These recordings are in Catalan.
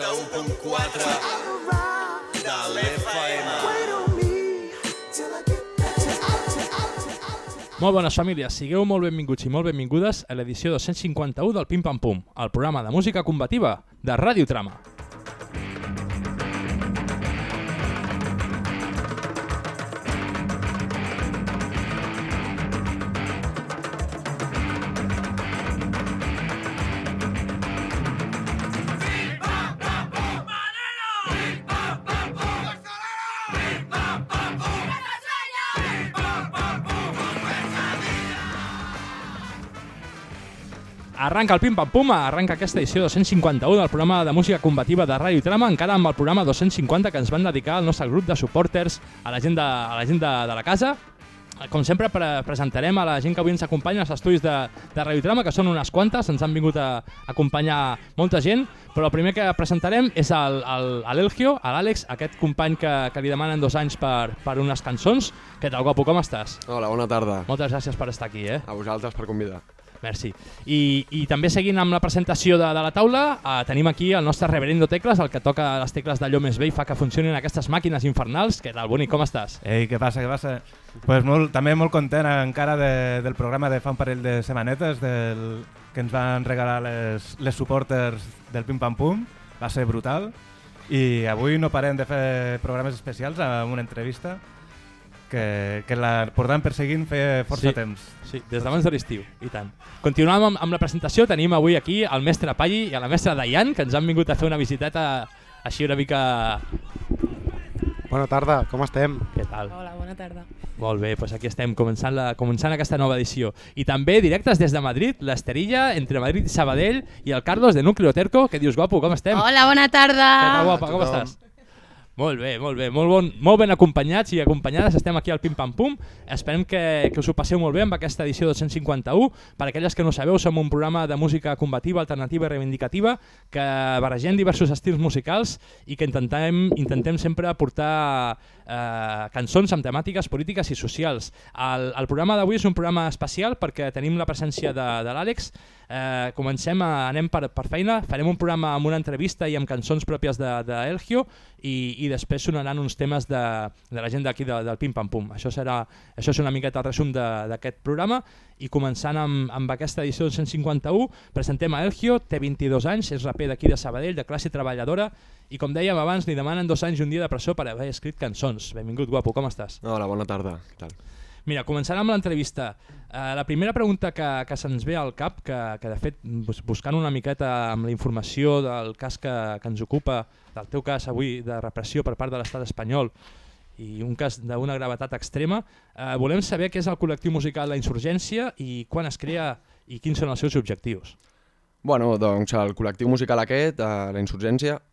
91.4 de l'FM. Molt bones famílies, sigueu molt benvinguts i molt benvingudes a l'edició 251 del Pim Pam Pum, el programa de música combativa de Ràdio Trama. Arranca el Pim Pam Pum, arranca aquesta edició 251 del programa de música combativa de Ràdio Trama, encara amb el programa 250 que ens van dedicar al nostre grup de supporters, a la gent de, a la, gent de, de la casa. Com sempre, pre presentarem a la gent que avui ens acompanya als estudis de, de Radio Trama, que són unes quantes, ens han vingut a, a acompanyar molta gent, però el primer que presentarem és el- el- l'Elgio, a l'Àlex, aquest company que, que li demanen dos anys per, per unes cançons. Què tal, guapo, com estàs? Hola, bona tarda. Moltes gràcies per estar aquí, eh? A vosaltres per convidar. Merci. I, I també seguint amb la presentació de, de la taula, eh, tenim aquí el nostre reverendo Tecles, el que toca les tecles d'allò més bé i fa que funcionin aquestes màquines infernals. Què tal, Boni, com estàs? Ei, què passa, què passa? Pues molt, també molt content encara de, del programa de fa un parell de setmanetes del, que ens van regalar les, les supporters del Pim Pam Pum. Va ser brutal. I avui no parem de fer programes especials amb una entrevista que, que la portàvem perseguint feia força Sí. temps. Sí, des d'abans de l'estiu, i tant. Continuem amb, amb la presentació, tenim avui aquí el mestre Palli i a la mestra Dayan, que ens han vingut a fer una visiteta així una mica... Bona tarda, com estem? Què tal? Hola, bona tarda. Molt bé, doncs aquí estem començant, la, començant aquesta nova edició. I també directes des de Madrid, l'Esterilla, entre Madrid i Sabadell, i el Carlos de Núcleo Terco. Què dius, guapo, com estem? Hola, bona tarda. Què tal, guapa, com estàs? Molt bé, molt bé, molt, bon, molt ben acompanyats i acompanyades estem aquí al Pim Pam Pum. Esperem que, que us ho passeu molt bé amb aquesta edició 251. Per aquelles que no sabeu, som un programa de música combativa, alternativa i reivindicativa que barregem diversos estils musicals i que intentem, intentem sempre aportar eh, cançons amb temàtiques polítiques i socials. El, el programa d'avui és un programa especial perquè tenim la presència de, de l'Àlex. Eh, comencem, a, anem per, per feina, farem un programa amb una entrevista i amb cançons pròpies de, de Elgio i, i després sonaran uns temes de, de la gent d'aquí de, del Pim Pam Pum. Això, serà, això és una miqueta el resum de- d'aquest programa i començant amb, amb aquesta edició del 151 presentem a Elgio, té 22 anys, és raper d'aquí de Sabadell, de classe treballadora i com dèiem abans li demanen dos anys i un dia de presó per haver escrit cançons. Benvingut, guapo, com estàs? Hola, bona tarda. Què tal? Mira, començant amb l'entrevista. Uh, la primera pregunta que, que se'ns ve al cap, que, que de fet bus- buscant una miqueta amb la informació del cas que, que ens ocupa, del teu cas avui de repressió per part de l'estat espanyol i un cas d'una gravetat extrema, uh, volem saber què és el col·lectiu musical La Insurgència i quan es crea i quins són els seus objectius. Bueno, doncs el col·lectiu musical aquest, eh, la Insurgència, eh,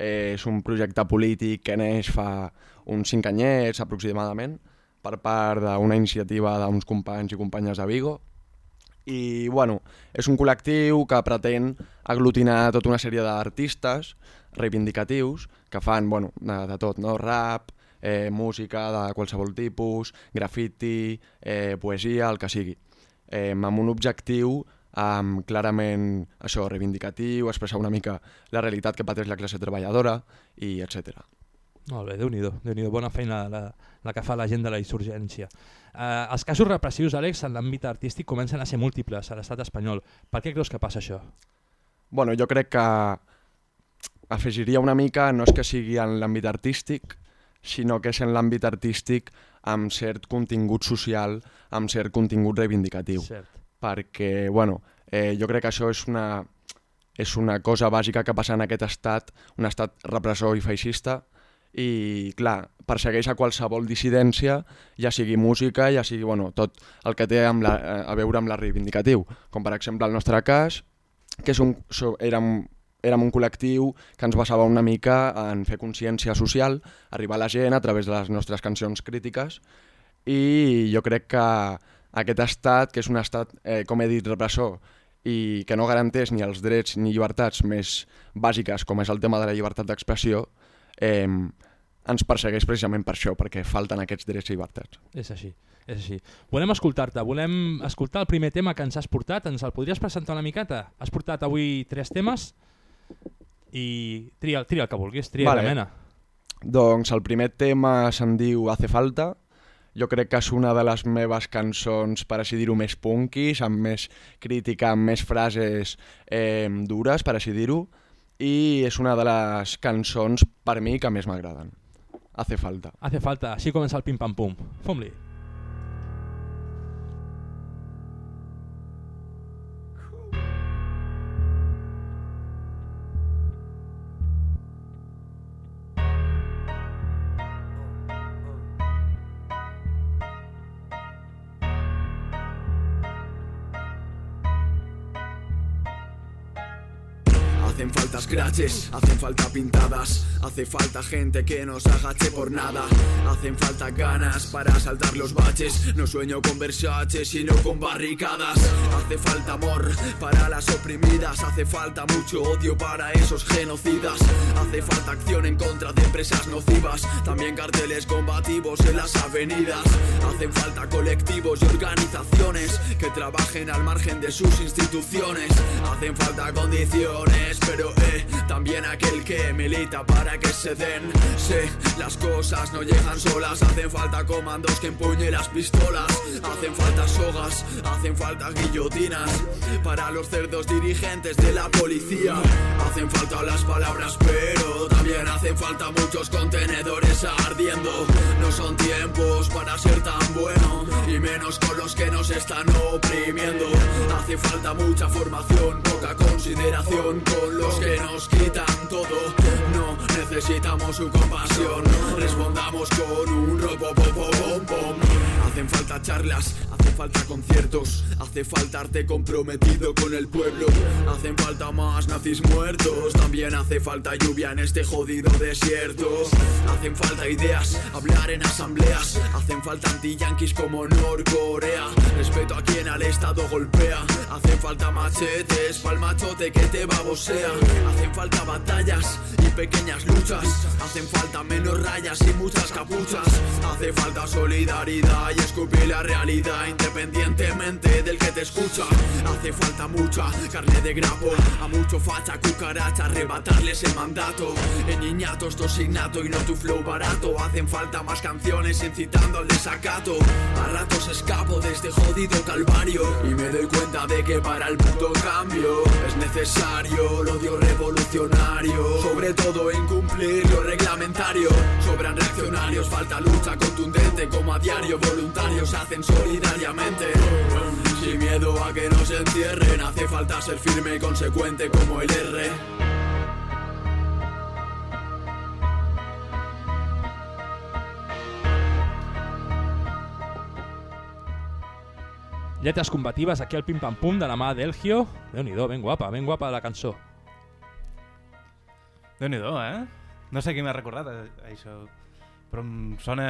és un projecte polític que neix fa uns cinc anyets aproximadament per part d'una iniciativa d'uns companys i companyes de Vigo i bueno, és un col·lectiu que pretén aglutinar tota una sèrie d'artistes reivindicatius que fan bueno, de, de tot, no? rap, eh, música de qualsevol tipus, graffiti, eh, poesia, el que sigui, eh, amb un objectiu um, clarament això reivindicatiu, expressar una mica la realitat que pateix la classe treballadora i etc. Molt bé, Déu-n'hi-do, déu déu bona feina la, la que fa la gent de la insurgència. Eh, els casos repressius, Àlex, en l'àmbit artístic comencen a ser múltiples a l'estat espanyol. Per què creus que passa això? Bueno, jo crec que afegiria una mica, no és que sigui en l'àmbit artístic, sinó que és en l'àmbit artístic amb cert contingut social, amb cert contingut reivindicatiu. Cert. Perquè bueno, eh, jo crec que això és una, és una cosa bàsica que passa en aquest estat, un estat repressor i feixista, i clar, persegueix a qualsevol dissidència, ja sigui música, ja sigui bueno, tot el que té amb la, a veure amb la reivindicatiu, com per exemple el nostre cas, que és un, so, érem, érem un col·lectiu que ens basava una mica en fer consciència social, arribar a la gent a través de les nostres cançons crítiques, i jo crec que aquest estat, que és un estat, eh, com he dit, repressor, i que no garanteix ni els drets ni llibertats més bàsiques, com és el tema de la llibertat d'expressió, eh, ens persegueix precisament per això, perquè falten aquests drets i llibertats. És així, és així. Volem escoltar-te, volem escoltar el primer tema que ens has portat, ens el podries presentar una miqueta? Has portat avui tres temes? i tria, tria el que vulguis, tria Vale. vale. mena. Doncs el primer tema se'n diu Hace falta. Jo crec que és una de les meves cançons, per així dir-ho, més punkis, amb més crítica, amb més frases eh, dures, per així dir-ho, i és una de les cançons, per mi, que més m'agraden. Hace falta. Hace falta, així comença el pim-pam-pum. Fom-li. Hacen hacen falta pintadas, hace falta gente que nos agache por nada, hacen falta ganas para saltar los baches, no sueño con Versace sino con barricadas, hace falta amor para las oprimidas, hace falta mucho odio para esos genocidas, hace falta acción en contra de empresas nocivas, también carteles combativos en las avenidas, hacen falta colectivos y organizaciones que trabajen al margen de sus instituciones, hacen falta condiciones, pero también aquel que milita para que se den. Sé, las cosas no llegan solas, hacen falta comandos que empuñen las pistolas, hacen falta sogas, hacen falta guillotinas para los cerdos dirigentes de la policía. Hacen falta las palabras, pero también hacen falta muchos contenedores ardiendo. No son tiempos para ser tan bueno, y menos con los que nos están oprimiendo. Hace falta mucha formación, poca consideración con los que nos quitan todo. No necesitamos su compasión, respondamos con un robo pom, pom, pom. Hacen falta charlas, hacen falta conciertos, hace falta arte comprometido con el pueblo. Hacen falta más nazis muertos, también hace falta lluvia en este jodido desierto. Hacen falta ideas, hablar en asambleas, hacen falta anti-yanquis como Norcorea. Respeto a quien al Estado golpea, hacen falta machetes pa'l machote que te babosea. Hacen falta batallas y pequeñas luchas, hacen falta menos rayas y muchas capuchas. Hace falta solidaridad y escupir la realidad independientemente del que te escucha. Hace falta mucha carne de grapo, a mucho facha, cucaracha, arrebatarles el mandato. En niñato esto es innato y no tu flow barato. Hacen falta más canciones incitando al desacato. A ratos escapo de este jodido calvario y me doy cuenta de que para el puto cambio es necesario el odio revolucionario. Sobre todo incumplir lo reglamentario. Sobran reaccionarios, falta lucha contundente como a diario voluntarios hacen solidariamente. Sin miedo a que nos encierren, hace falta ser firme y consecuente como el R. Lletres combatives aquí al pim-pam-pum de la mà d'Elgio. Déu-n'hi-do, ben guapa, ben guapa la cançó. déu nhi eh? No sé qui m'ha recordat eh, això, però em sona,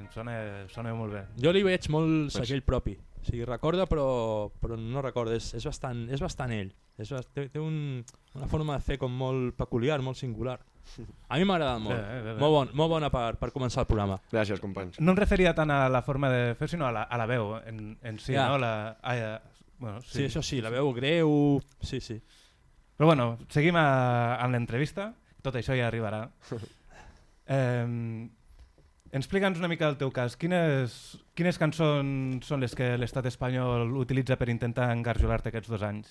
em sona, sona molt bé. Jo li veig molt Pues- segell propi. O sigui, recorda però, però no recorda, és, és, bastant, és bastant ell. És, té té un, una forma de fer com molt peculiar, molt singular. A mi m'ha agradat molt. Bé, bé, bé. Molt, bon, molt bona per, per començar el programa. Gràcies, companys. No em referia tant a la forma de fer, sinó a la, a la veu en, en si, Ja. no? La, ah, ja, bueno, Sí. sí, això sí, la veu greu... Sí, sí. Però bueno, seguim a, amb l'entrevista, tot això ja arribarà. Eh, Explica'ns una mica el teu cas. Quines, quines cançons són les que l'estat espanyol utilitza per intentar engarjolar-te aquests dos anys?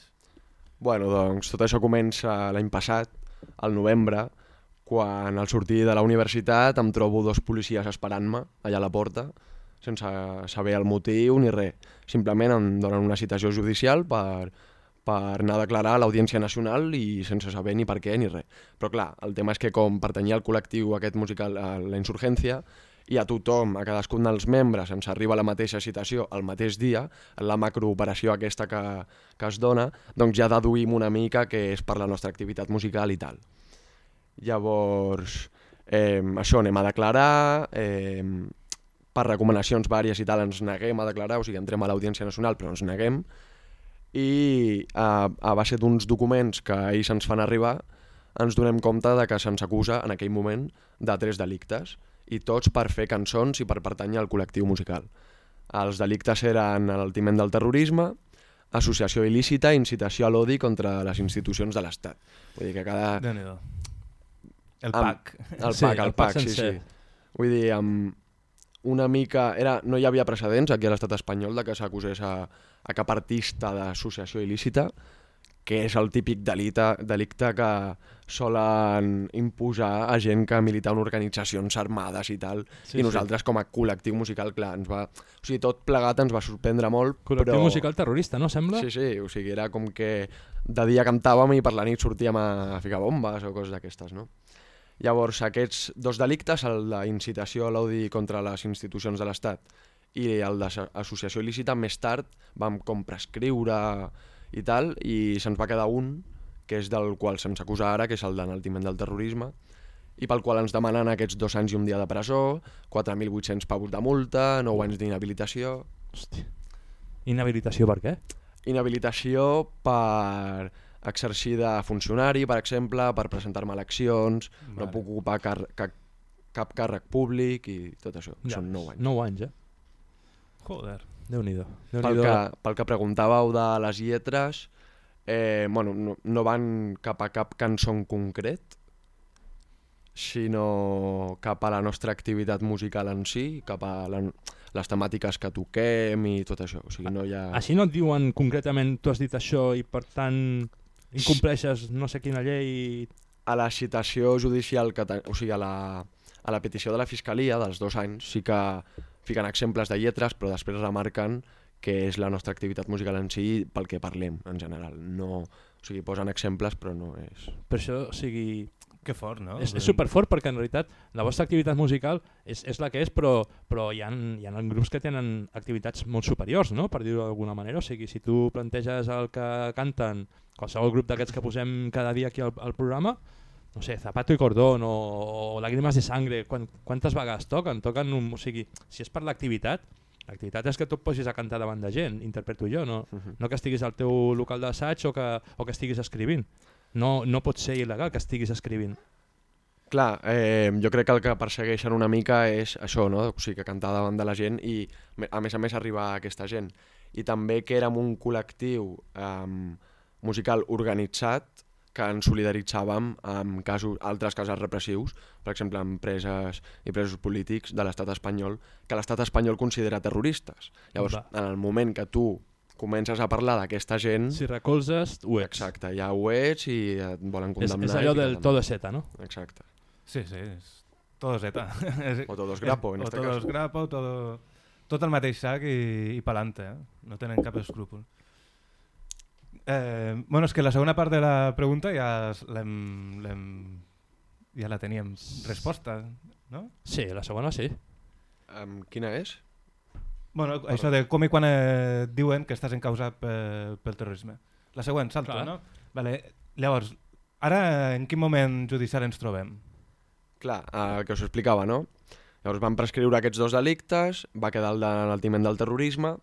Bueno, doncs tot això comença l'any passat, al novembre, quan al sortir de la universitat em trobo dos policies esperant-me allà a la porta, sense saber el motiu ni res. Simplement em donen una citació judicial per, per anar a declarar a l'Audiència Nacional i sense saber ni per què ni res. Però clar, el tema és que com pertanyia al col·lectiu aquest musical a la Insurgència, i a tothom, a cadascun dels membres, ens arriba la mateixa citació el mateix dia, la macrooperació aquesta que, que es dona, doncs ja deduïm una mica que és per la nostra activitat musical i tal. Llavors, eh, això anem a declarar, eh, per recomanacions vàries i tal ens neguem a declarar, o sigui, entrem a l'Audiència Nacional però ens neguem, i a, a base d'uns documents que ells ens fan arribar ens donem compte de que se'ns acusa en aquell moment de tres delictes i tots per fer cançons i per pertànyer al col·lectiu musical. Els delictes eren l'altiment del terrorisme, associació il·lícita i incitació a l'odi contra les institucions de l'Estat. Vull dir que cada... déu nhi El Amb- PAC. El Sí, PAC, el el PAC PAC, sí, sí. Vull dir, amb una mica... Era, no hi havia precedents aquí a l'estat espanyol de que s'acusés a, a cap artista d'associació il·lícita, que és el típic delita, delicte que solen imposar a gent que milita en organitzacions armades i tal, Sí, i nosaltres com a col·lectiu musical, clar, ens va... O sigui, tot plegat ens va sorprendre molt, Col·lectiu però... musical terrorista, no sembla? Sí, sí, o sigui, era com que de dia cantàvem i per la nit sortíem a ficar bombes o coses d'aquestes, no? Llavors, aquests dos delictes, el d'incitació a l'odi contra les institucions de l'Estat i el d'associació il·lícita, més tard vam com prescriure i tal, i se'ns va quedar un, que és del qual se'ns acusa ara, que és el d'enaltiment del terrorisme, i pel qual ens demanen aquests dos anys i un dia de presó, 4.800 pavos de multa, 9 anys d'inhabilitació... Hòstia. Inhabilitació per què? Inhabilitació per exercir de funcionari, per exemple, per presentar-me a eleccions, vale. no puc ocupar car cap, cap càrrec públic i tot això. Ja Són ves. 9 anys. 9 anys, eh? Joder. Déu-n'hi-do. Pel Déu-n'hi-do. que, pel que preguntàveu de les lletres, eh, bueno, no, no van cap a cap cançó en concret, sinó cap a la nostra activitat musical en si, cap a la, les temàtiques que toquem i tot això. O sigui, no hi ha... Així no et diuen concretament tu has dit això i per tant incompleixes no sé quina llei... a la citació judicial, que ten... o sigui, a la, a la petició de la Fiscalia dels dos anys, sí que fiquen exemples de lletres, però després remarquen que és la nostra activitat musical en si pel que parlem, en general. No, o sigui, posen exemples, però no és... Per això, o sigui, Que fort, no? és, és superfort perquè en realitat la vostra activitat musical és, és la que és, però, però hi, ha, hi ha grups que tenen activitats molt superiors, no? per dir-ho d'alguna manera. O sigui, si tu planteges el que canten qualsevol grup d'aquests que posem cada dia aquí al, al programa, no sé, Zapato i Cordón o, o Lágrimas de Sangre, quan, quantes vegades toquen? toquen un, o sigui, si és per l'activitat, l'activitat és que tu et posis a cantar davant de gent, interpreto jo, no, Mhm. no que estiguis al teu local d'assaig o, que, o que estiguis escrivint. No, no pot ser il·legal que estiguis escrivint. Clar, eh, jo crec que el que persegueixen una mica és això, no? o sigui, que cantar davant de la gent i a més a més arribar a aquesta gent. I també que érem un col·lectiu eh, musical organitzat que ens solidaritzàvem amb casos, altres casos repressius, per exemple, amb preses i presos polítics de l'estat espanyol, que l'estat espanyol considera terroristes. Llavors, Va. en el moment que tu comences a parlar d'aquesta gent, Si recolzes, ho ets. exacte, ja ho ets i et volen És, condemnar. és i allò del todo Z, no? Exacte. Sí, sí, és todo Z. És- O todos grapo, en o este todos caso. grapo, o todo, tot el mateix sac i, i pa'lante, eh? no tenen cap escrúpol. Eh, bueno, és que la segona part de la pregunta ja l'hem- ja la teníem resposta, no? Sí, la segona sí. Um, quina és? Bueno, això de com i quan eh, diuen que estàs encausat pe, pel terrorisme. La següent, salto, Clar. no? Vale. Llavors, ara en quin moment judicial ens trobem? Clar, eh, el que us explicava, no? Llavors van prescriure aquests dos delictes, va quedar el de l'enaltiment del terrorisme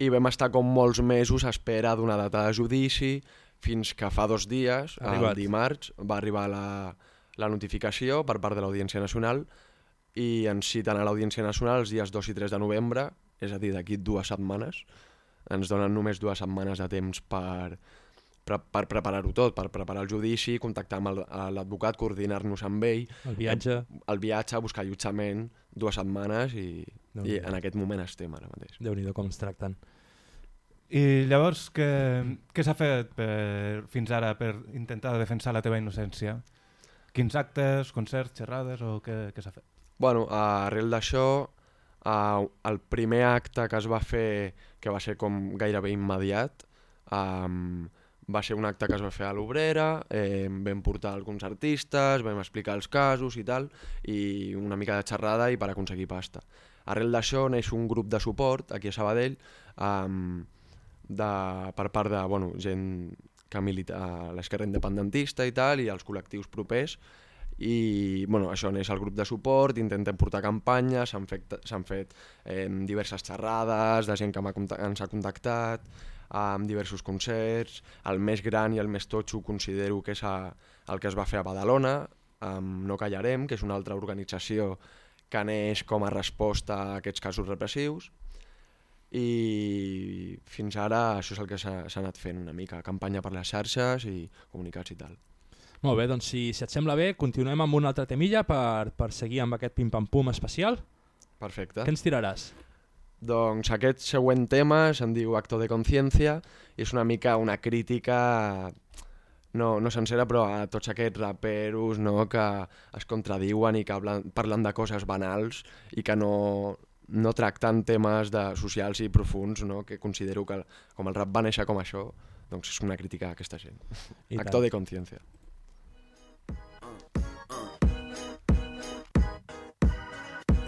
i vam estar com molts mesos a espera d'una data de judici fins que fa dos dies, Ha arribat. el dimarts, va arribar la, la notificació per part de l'Audiència Nacional i ens citen a l'Audiència Nacional els dies 2 i 3 de novembre, és a dir, d'aquí dues setmanes. Ens donen només dues setmanes de temps per, per, per preparar-ho tot, per preparar el judici, contactar amb el- l'advocat, coordinar-nos amb ell, El viatge, el viatge, buscar allotjament, dues setmanes i, i en aquest moment estem ara mateix. déu nhi com ens tracten. I llavors, què, què s'ha fet per, fins ara per intentar defensar la teva innocència? Quins actes, concerts, xerrades o què, què s'ha fet? Bueno, arrel d'això, eh, el primer acte que es va fer, que va ser com gairebé immediat, eh, va ser un acte que es va fer a l'Obrera, eh, vam portar alguns artistes, vam explicar els casos i tal, i una mica de xerrada i per aconseguir pasta. Arrel d'això neix un grup de suport aquí a Sabadell eh, de, per part de bueno, gent que milita a l'esquerra independentista i tal, i els col·lectius propers, i bueno, això neix el grup de suport, intentem portar campanyes, s'han fet, fet eh, diverses xerrades de gent que conta- ens ha contactat, amb diversos concerts, el més gran i el més totxo considero que és a, el que es va fer a Badalona, amb No Callarem, que és una altra organització que neix com a resposta a aquests casos repressius, i fins ara això és el que s'ha anat fent una mica, campanya per les xarxes i comunicats i tal. Molt bé, doncs si, si et sembla bé, continuem amb una altra temilla per, per seguir amb aquest pim-pam-pum especial. Perfecte. Què ens tiraràs? Doncs aquest següent tema se'n diu Acto de Conciencia i és una mica una crítica, no, no sencera, però a tots aquests raperos no, que es contradiuen i que hablen, parlen de coses banals i que no, no tracten temes de socials i profuns, no, que considero que com el rap va néixer com això, doncs és una crítica a aquesta gent. I Acto tant. de Conciencia.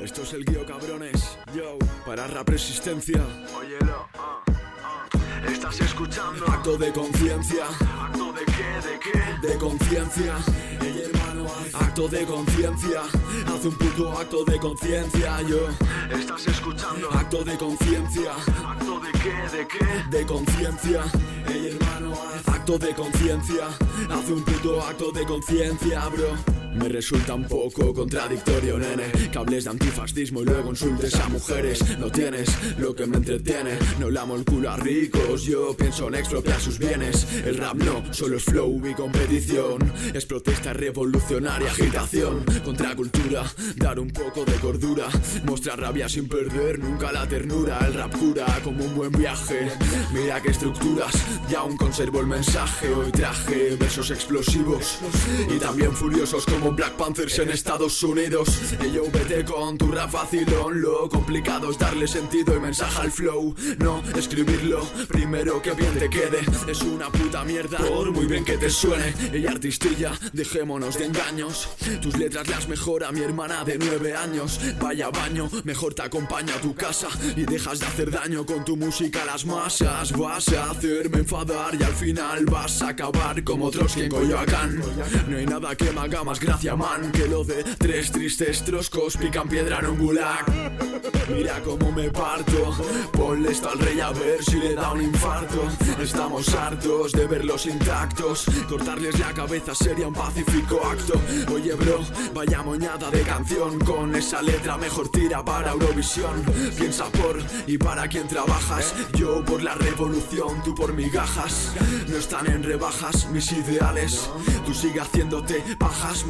Esto es el guío, cabrones. Yo, para rap resistencia. Óyelo, ah, ah. Estás escuchando. Acto de conciencia. ¿Acto de qué? ¿De qué? De conciencia. Ey, hermano, acto de conciencia. Haz un puto acto de conciencia. Yo. Estás escuchando. Acto de conciencia. ¿Acto de qué? ¿De qué? De conciencia. Ey, hermano, acto de conciencia. Haz un puto acto de conciencia, bro. Me resulta un poco contradictorio, nene. Que hables de antifascismo y luego insultes a mujeres. No tienes lo que me entretiene. No le amo el culo a ricos. Yo pienso en expropiar sus bienes. El rap no, solo es flow y competición. Es protesta revolucionaria, agitación. Contra cultura, dar un poco de cordura. Mostrar rabia sin perder nunca la ternura. El rap cura como un buen viaje. Mira qué estructuras, ya aún conservo el mensaje. Hoy traje versos explosivos Y también furiosos como Black Panthers en Estados Unidos. Y yo vete con tu rap vacilón Lo complicado es darle sentido y mensaje al flow No escribirlo. Primero que bien te quede Es una puta mierda por muy bien que te suene. Y artistilla, dejémonos de engaños. Tus letras las mejora mi hermana de nueve años. Vaya baño, mejor te acompaña a tu casa. Y dejas de hacer daño con tu música a las masas. Vas a hacerme enfadar y al final vas a acabar como otros que en Coyoacán. No hay nada que me haga más gracia man Que lo de tres tristes troscos pican piedra en un gulag. Mira cómo me parto Ponle esto al rey a ver si le da un infarto. Estamos hartos de verlos intactos Cortarles la cabeza sería un pacífico acto. Oye bro, vaya moñada de canción Con esa letra mejor tira para Eurovisión. Piensa por y para quien trabajas Yo por la revolución, tú por migajas. No están en rebajas mis ideales Tú sigue haciéndote pajas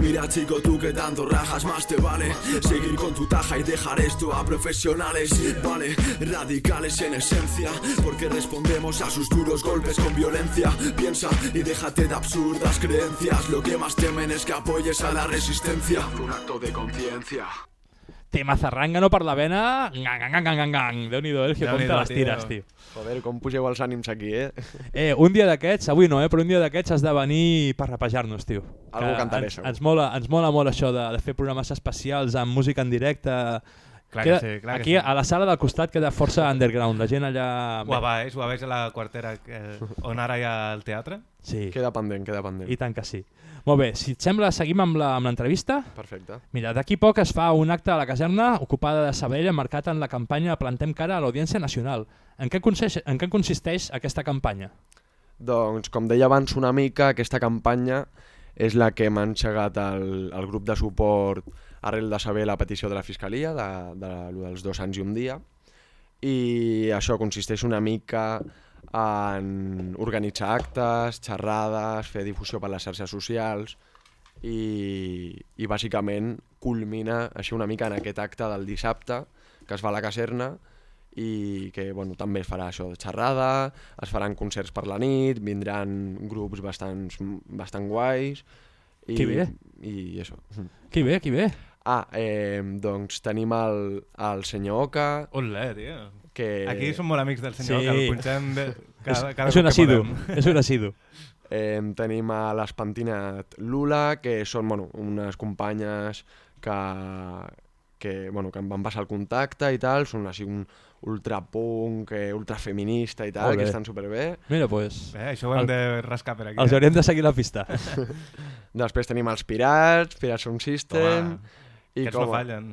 Mira chico, tú que tanto rajas más te vale. Seguir con tu taja y dejar esto a profesionales. Vale, radicales en esencia Porque respondemos a sus duros golpes con violencia. Piensa y déjate de absurdas creencias. Lo que más temen es que apoyes a la resistencia. Un acto de conciencia Tema zarrangano per la vena, gang, gang, gang, gang, gang. Déu-n'hi-do, Elgio, com te Déu-n'hi-do, les tires, tio. Joder, com pugeu els ànims aquí, eh? Eh, un dia d'aquests, avui no, eh, però un dia d'aquests has de venir per rapejar-nos, tio. Algú Que cantaré, ens, ens, mola, ens mola molt això de, de fer programes especials amb música en directe. Clar Queda, que sí, clar aquí que sí. a la sala del costat queda força underground, la gent allà... Ho abaix, ho abaix a la quartera que, on ara hi ha el teatre. Sí, Queda pendent, queda pendent. i tant que sí. Molt bé, si et sembla, seguim amb la- amb l'entrevista. Perfecte. Mira, d'aquí poc es fa un acte a la caserna ocupada de Sabadell marcat en la campanya Plantem cara a l'Audiència Nacional. En què, consisteix, en què consisteix aquesta campanya? Doncs, com deia abans una mica, aquesta campanya és la que m'ha engegat el, el grup de suport arrel de saber la petició de la Fiscalia, de, de, lo dels dos anys i un dia, i això consisteix una mica en organitzar actes, xerrades, fer difusió per les xarxes socials i, i bàsicament culmina així una mica en aquest acte del dissabte que es fa a la caserna i que bueno, també es farà això de xerrada, es faran concerts per la nit, vindran grups bastant, bastant guais i, bé. i això. Qui ve, qui ve? Ah, eh, doncs tenim el, el senyor Oca, Olé, tio. que Aquí som molt amics del senyor, Sí. que el punxem de, cada, cada és un assidu, és un assidu. eh, tenim a l'Espentinat Lula, que són bueno, unes companyes que, que, bueno, que em van passar el contacte i tal, són així un ultrapunk, eh, ultrafeminista i tal, bé. que estan superbé. Mira, pues, Eh, això ho hem El- de rascar per aquí. els eh? hauríem de seguir la pista. Després tenim els Pirats, Pirats Sound System, Home, i, aquests no com a, fallen.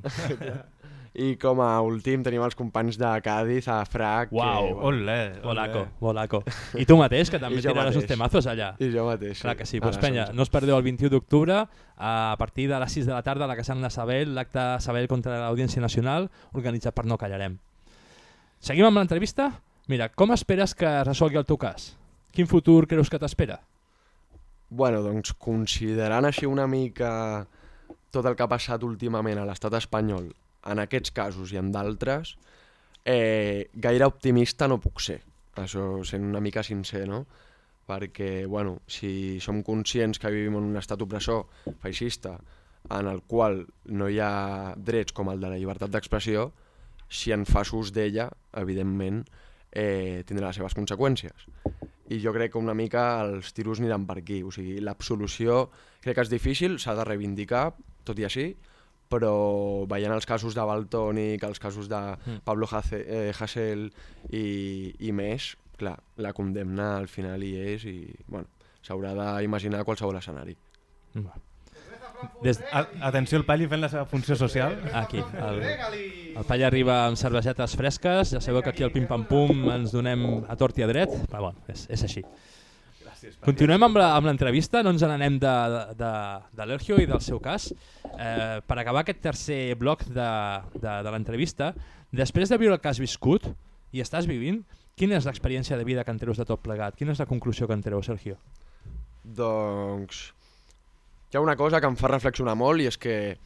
i com a últim tenim els companys de Cádiz a Frac. Uau, que, bueno, Olé, Bolaco, bolaco. I tu mateix, que també tiraràs uns temazos allà. I jo mateix. Clar que sí, doncs penya, 11. no us perdeu el 21 d'octubre a partir de les 6 de la tarda a la Caserna de Sabell, l'acte Sabell contra l'Audiència Nacional organitzat per No Callarem. Seguim amb l'entrevista? Mira, com esperes que es resolgui el teu cas? Quin futur creus que t'espera? Bueno, doncs considerant així una mica tot el que ha passat últimament a l'estat espanyol, en aquests casos i en d'altres, eh, gaire optimista no puc ser. Això sent una mica sincer, no? Perquè, bueno, si som conscients que vivim en un estat opressor, feixista, en el qual no hi ha drets com el de la llibertat d'expressió, si en fas ús d'ella, evidentment, eh, tindrà les seves conseqüències. I jo crec que una mica els tiros aniran per aquí. O sigui, l'absolució crec que és difícil, s'ha de reivindicar, tot i així, però veient els casos de Baltònic, els casos de Pablo Hace- eh, Hasél i, i més, clar, la condemna al final hi és i bueno, s'haurà d'imaginar qualsevol escenari. Va. Des... A atenció, el Palli fent la seva funció social. Aquí, el, el Pall arriba amb cervesetes fresques, ja sabeu que aquí al Pim Pam Pum ens donem a tort i a dret, però bueno, és, és així. Continuem amb la- amb l'entrevista, no ens n'anem de, de, de l'Ergio i del seu cas. Eh, per acabar aquest tercer bloc de, de, de l'entrevista, després de viure el que has viscut i estàs vivint, quina és l'experiència de vida que en treus de tot plegat? Quina és la conclusió que en treus, Sergio? Doncs hi ha una cosa que em fa reflexionar molt i és que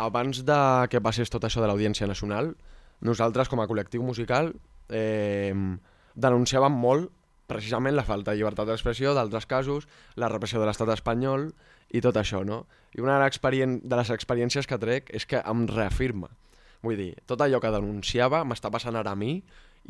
abans de que passés tot això de l'Audiència Nacional, nosaltres com a col·lectiu musical eh, denunciàvem molt precisament la falta de llibertat d'expressió, d'altres casos, la repressió de l'estat espanyol i tot això, no? I una de, les experiències que trec és que em reafirma. Vull dir, tot allò que denunciava m'està passant ara a mi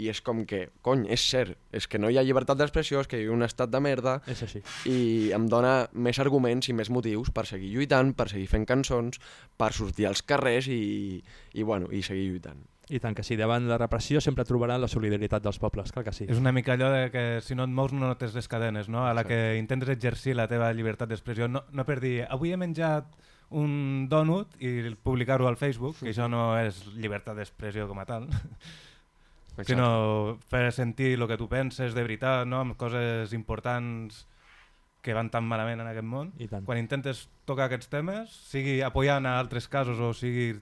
i és com que, cony, és cert, és que no hi ha llibertat d'expressió, és que hi ha un estat de merda És així. i em dona més arguments i més motius per seguir lluitant, per seguir fent cançons, per sortir als carrers i, i, bueno, i seguir lluitant. I tant que sí, davant la repressió sempre trobaran la solidaritat dels pobles, clar que sí. És una mica allò de que si no et mous no notes les cadenes, no? A la que intentes exercir la teva llibertat d'expressió, no, no per dir avui he menjat un donut i publicar-ho al Facebook, que això no és llibertat d'expressió com a tal, Exacte. sinó fer sentir el que tu penses de veritat, no? amb coses importants que van tan malament en aquest món. I tant. Quan intentes tocar aquests temes, sigui apoyant a altres casos o sigui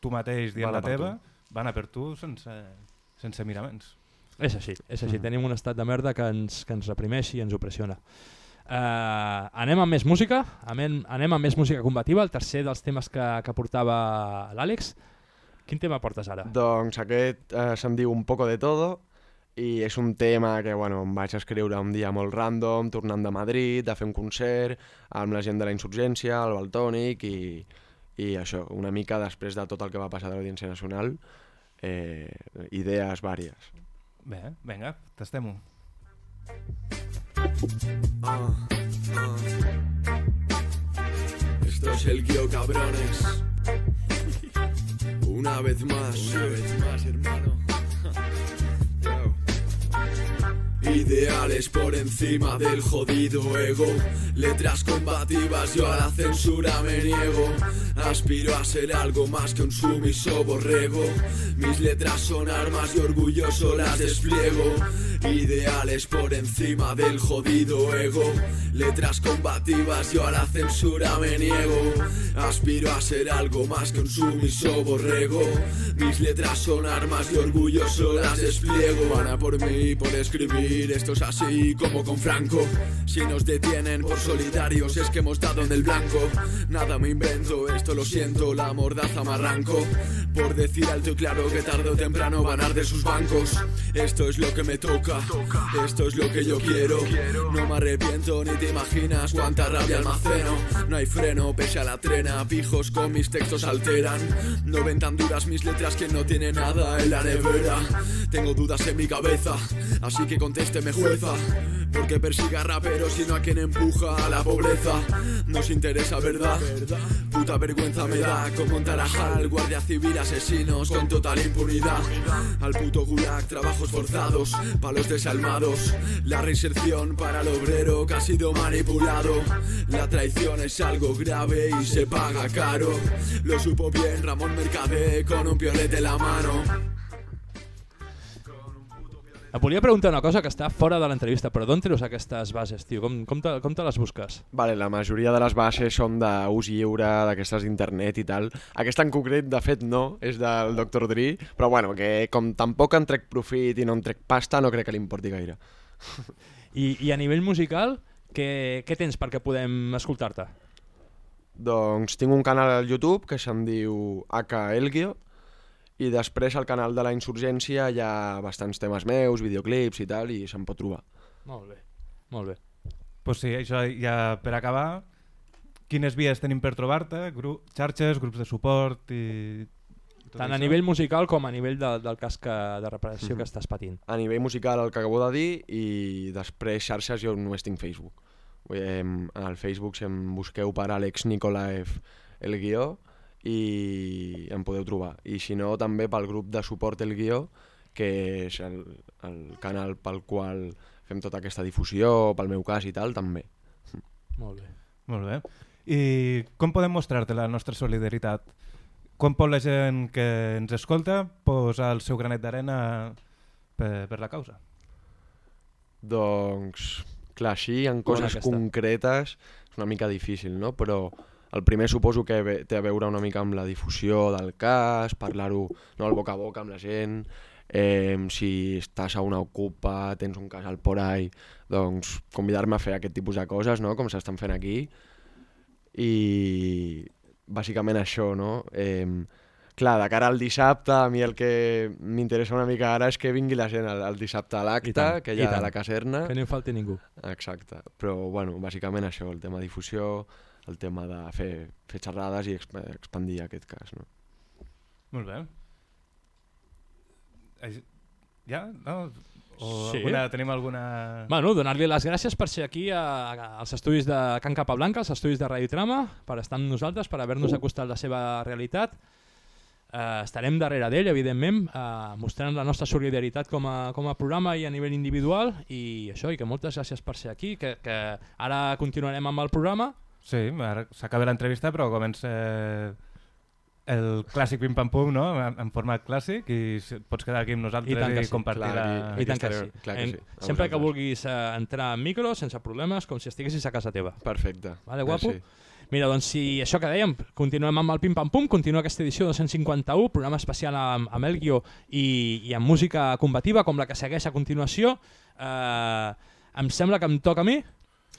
tu mateix dient Va anar la teva, van a per tu sense, sense miraments. És així, és així. Mhm. Tenim un estat de merda que ens, que ens reprimeix i ens opressiona. Uh, anem amb més música, anem, anem amb més música combativa, el tercer dels temes que, que portava l'Àlex. Quin tema portes ara? Doncs aquest eh, se'n diu Un poco de todo i és un tema que bueno, em vaig escriure un dia molt random, tornant de Madrid, a fer un concert amb la gent de la insurgència, el Baltònic i, i això, una mica després de tot el que va passar de l'Audiència Nacional, eh, idees vàries. Bé, vinga, tastem-ho. Ah, ah. Esto es el guío, cabrones. Una vez más, una vez más, hermano. Ideales por encima del jodido ego. Letras combativas, yo a la censura me niego. Aspiro a ser algo más que un sumiso borrego. Mis letras son armas y orgulloso las despliego. Ideales por encima del jodido ego. Letras combativas, yo a la censura me niego. Aspiro a ser algo más que un sumiso borrego. Mis letras son armas y orgulloso las despliego. Van a por mí, por escribir, esto es así como con Franco. Si nos detienen por solidarios, es que hemos dado en el blanco. Nada me invento, esto lo siento, la mordaza me arranco. Por decir alto y claro que tarde o temprano van a arder sus bancos. Esto es lo que me toca, esto es lo que yo quiero. No me arrepiento ni te imaginas cuánta rabia almaceno. No hay freno, pese a la trena, pijos con mis textos alteran. No ven tan duras mis letras que no tiene nada en la nevera. Tengo dudas en mi cabeza, así que contésteme jueza. Porque persiga raperos sino a quien empuja a la pobreza. Nos interesa, ¿verdad? Puta vergüenza me da como un tarajal, guardia civil, asesinos con total impunidad. Al puto gulag, trabajos forzados, palos desalmados. La reinserción para el obrero que ha sido manipulado. La traición es algo grave y se paga caro. Lo supo bien Ramón Mercadé con un pionete en la mano. Et volia preguntar una cosa que està fora de l'entrevista, però d'on treus aquestes bases, tio? Com, com, te, com te les busques? Vale, la majoria de les bases són d'ús lliure, d'aquestes d'internet i tal. Aquesta en concret, de fet, no, és del Dr. Dre, però bueno, que com tampoc en trec profit i no en trec pasta, no crec que li importi gaire. I, I a nivell musical, què, què tens perquè podem escoltar-te? Doncs tinc un canal al YouTube que se'n diu AK Elgio, i després al canal de la Insurgència hi ha bastants temes meus, videoclips i tal, i se'n pot trobar. Molt bé, molt bé. Pues sí, això ja per acabar, quines vies tenim per trobar-te? Gru xarxes, grups de suport i... tot Tant a això? nivell musical com a nivell de, del cas que, de reparació Mhm. que estàs patint. A nivell musical el que acabo de dir i després xarxes jo només tinc Facebook. Vull dir, al Facebook si em busqueu per Àlex Nikolaev el guió i em podeu trobar. I si no també pel grup de suport el guió que és el, el canal pel qual fem tota aquesta difusió, pel meu cas i tal, també. Molt bé. Molt bé. I com podem mostrar-te la nostra solidaritat? Com pot la gent que ens escolta posar el seu granet d'arena per, per la causa? Doncs, clar, així en coses concretes és una mica difícil, no? Però el primer suposo que té a veure una mica amb la difusió del cas, parlar-ho no, al boca a boca amb la gent, eh, si estàs a una ocupa, tens un cas al por ahí, doncs convidar-me a fer aquest tipus de coses, no? com s'estan fent aquí. I bàsicament això, no? Eh, clar, de cara al dissabte, a mi el que m'interessa una mica ara és que vingui la gent el, el dissabte a l'acte, que hi ha a la caserna. Que no hi falti ningú. Exacte, però bueno, bàsicament això, el tema difusió, el tema de fer, fer xerrades i exp expandir aquest cas. No? Molt bé. Ja? No? O Sí. alguna, tenim alguna... Bueno, donar-li les gràcies per ser aquí a, a, als estudis de Can Capablanca, als estudis de Radio Trama, per estar amb nosaltres, per haver-nos acostat la seva realitat. Eh, estarem darrere d'ell, evidentment, eh, mostrant la nostra solidaritat com a, com a programa i a nivell individual i això, i que moltes gràcies per ser aquí, que, que ara continuarem amb el programa. Sí, ara s'acaba l'entrevista però comença el clàssic pim-pam-pum, no? En, en format clàssic i si- pots quedar aquí amb nosaltres I tant que i sí. compartir Clar, la... i- I tant que sí. clar que En- sí, a sempre que vulguis eh, entrar en micro, sense problemes, com si estiguessis a casa teva. Perfecte. Vale, guapo? Merci. Mira, doncs si això que dèiem, continuem amb el Pim Pam Pum, continua aquesta edició 251, programa especial amb, amb Elgio i, i amb música combativa, com la que segueix a continuació. Eh, em sembla que em toca a mi?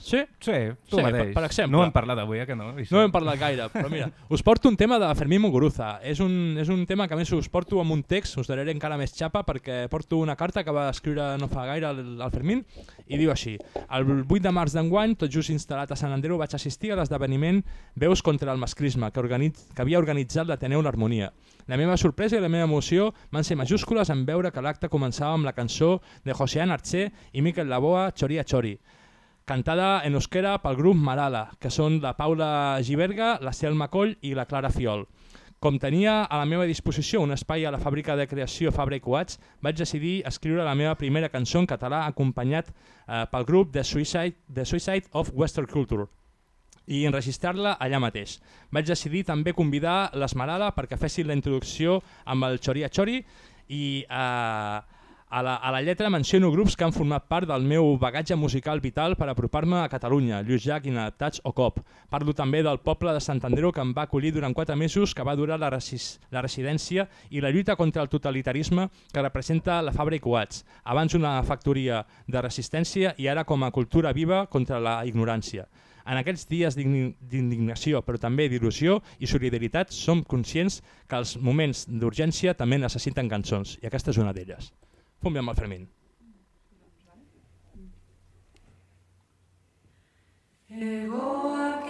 Sí? Sí, tu Sí, mateix. per- per exemple. No hem parlat avui, eh, que no? Això. No hem parlat gaire, però mira, us porto un tema de Fermín Muguruza. És un, és un tema que a més us porto amb un text, us daré encara més xapa perquè porto una carta que va escriure no fa gaire el, el Fermín i diu així El 8 de març d'enguany, tot just instal·lat a Sant Andreu, vaig assistir a l'esdeveniment Veus contra el masclisme que, organitz, que havia organitzat l'Ateneu l'Harmonia. La meva sorpresa i la meva emoció van ser majúscules en veure que l'acte començava amb la cançó de José Arché i Miquel Laboa, Choria Chori cantada en euskera pel grup Marala, que són la Paula Giberga, la Selma Coll i la Clara Fiol. Com tenia a la meva disposició un espai a la fàbrica de creació Fabra i Coats, vaig decidir escriure la meva primera cançó en català acompanyat eh, pel grup The Suicide, The Suicide of Western Culture i enregistrar-la allà mateix. Vaig decidir també convidar l'Esmerala perquè fessin la introducció amb el Choria Chori i eh, a la, a la lletra menciono grups que han format part del meu bagatge musical vital per apropar-me a Catalunya, Lluís Llach, Inadaptats o COP. Parlo també del poble de Sant Andreu que em va acollir durant quatre mesos que va durar la, resis, la residència i la lluita contra el totalitarisme que representa la Fabra i Coats, abans una factoria de resistència i ara com a cultura viva contra la ignorància. En aquests dies d'indignació, però també d'il·lusió i solidaritat, som conscients que els moments d'urgència també necessiten cançons, i aquesta és una d'elles. Fum amb el Fermín. Egoak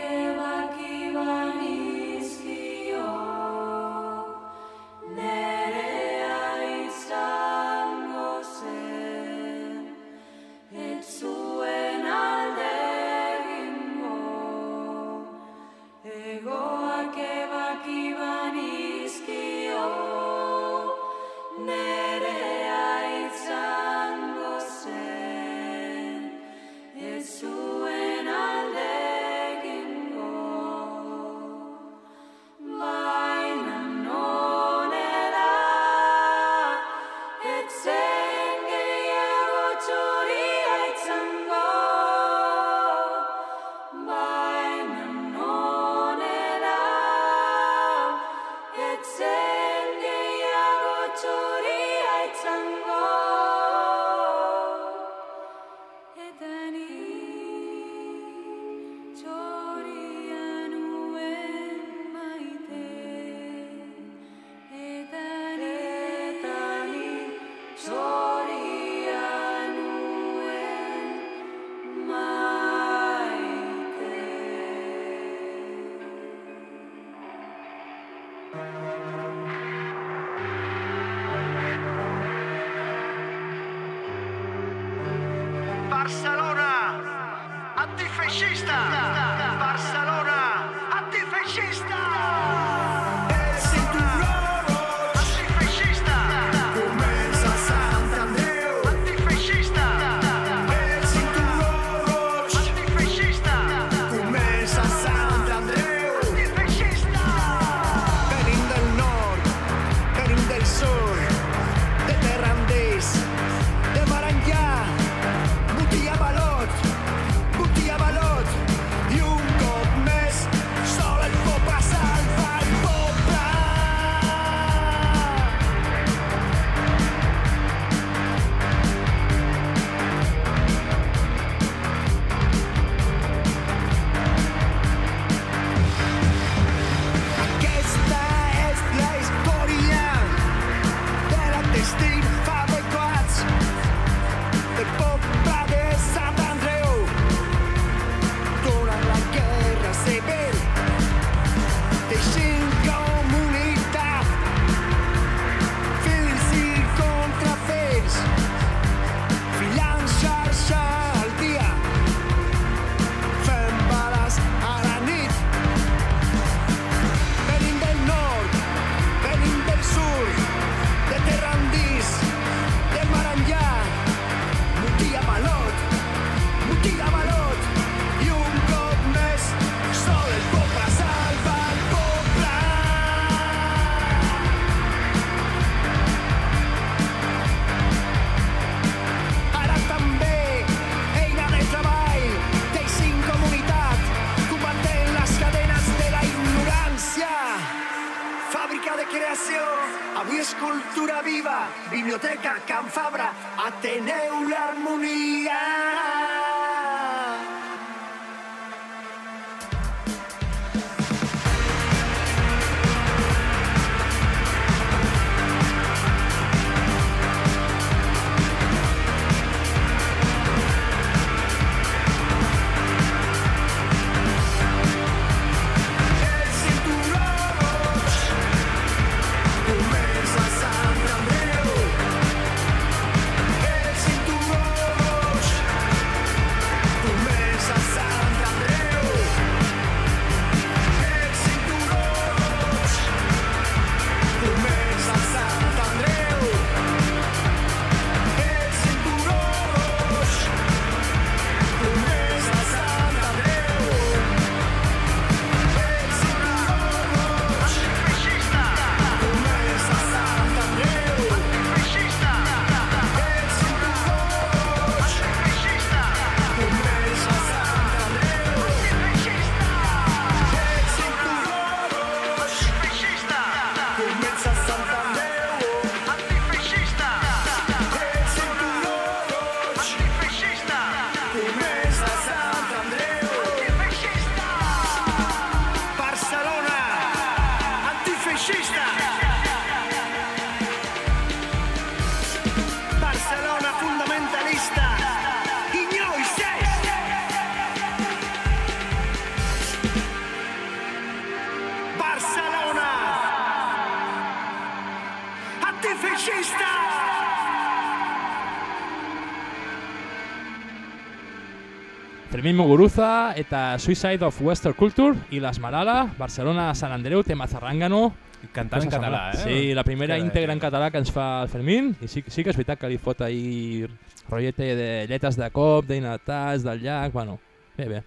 Muguruza eta Suicide of Western Culture i l'Esmerala, Barcelona, Sant Andreu, tema Zarrangano. Cantant en català, eh? Sí, la primera bé, íntegra en català que ens fa el Fermín, i sí, sí que és veritat que li fot ahir rotllete de lletres de cop, d'inatats, del llac, bueno, bé, bé.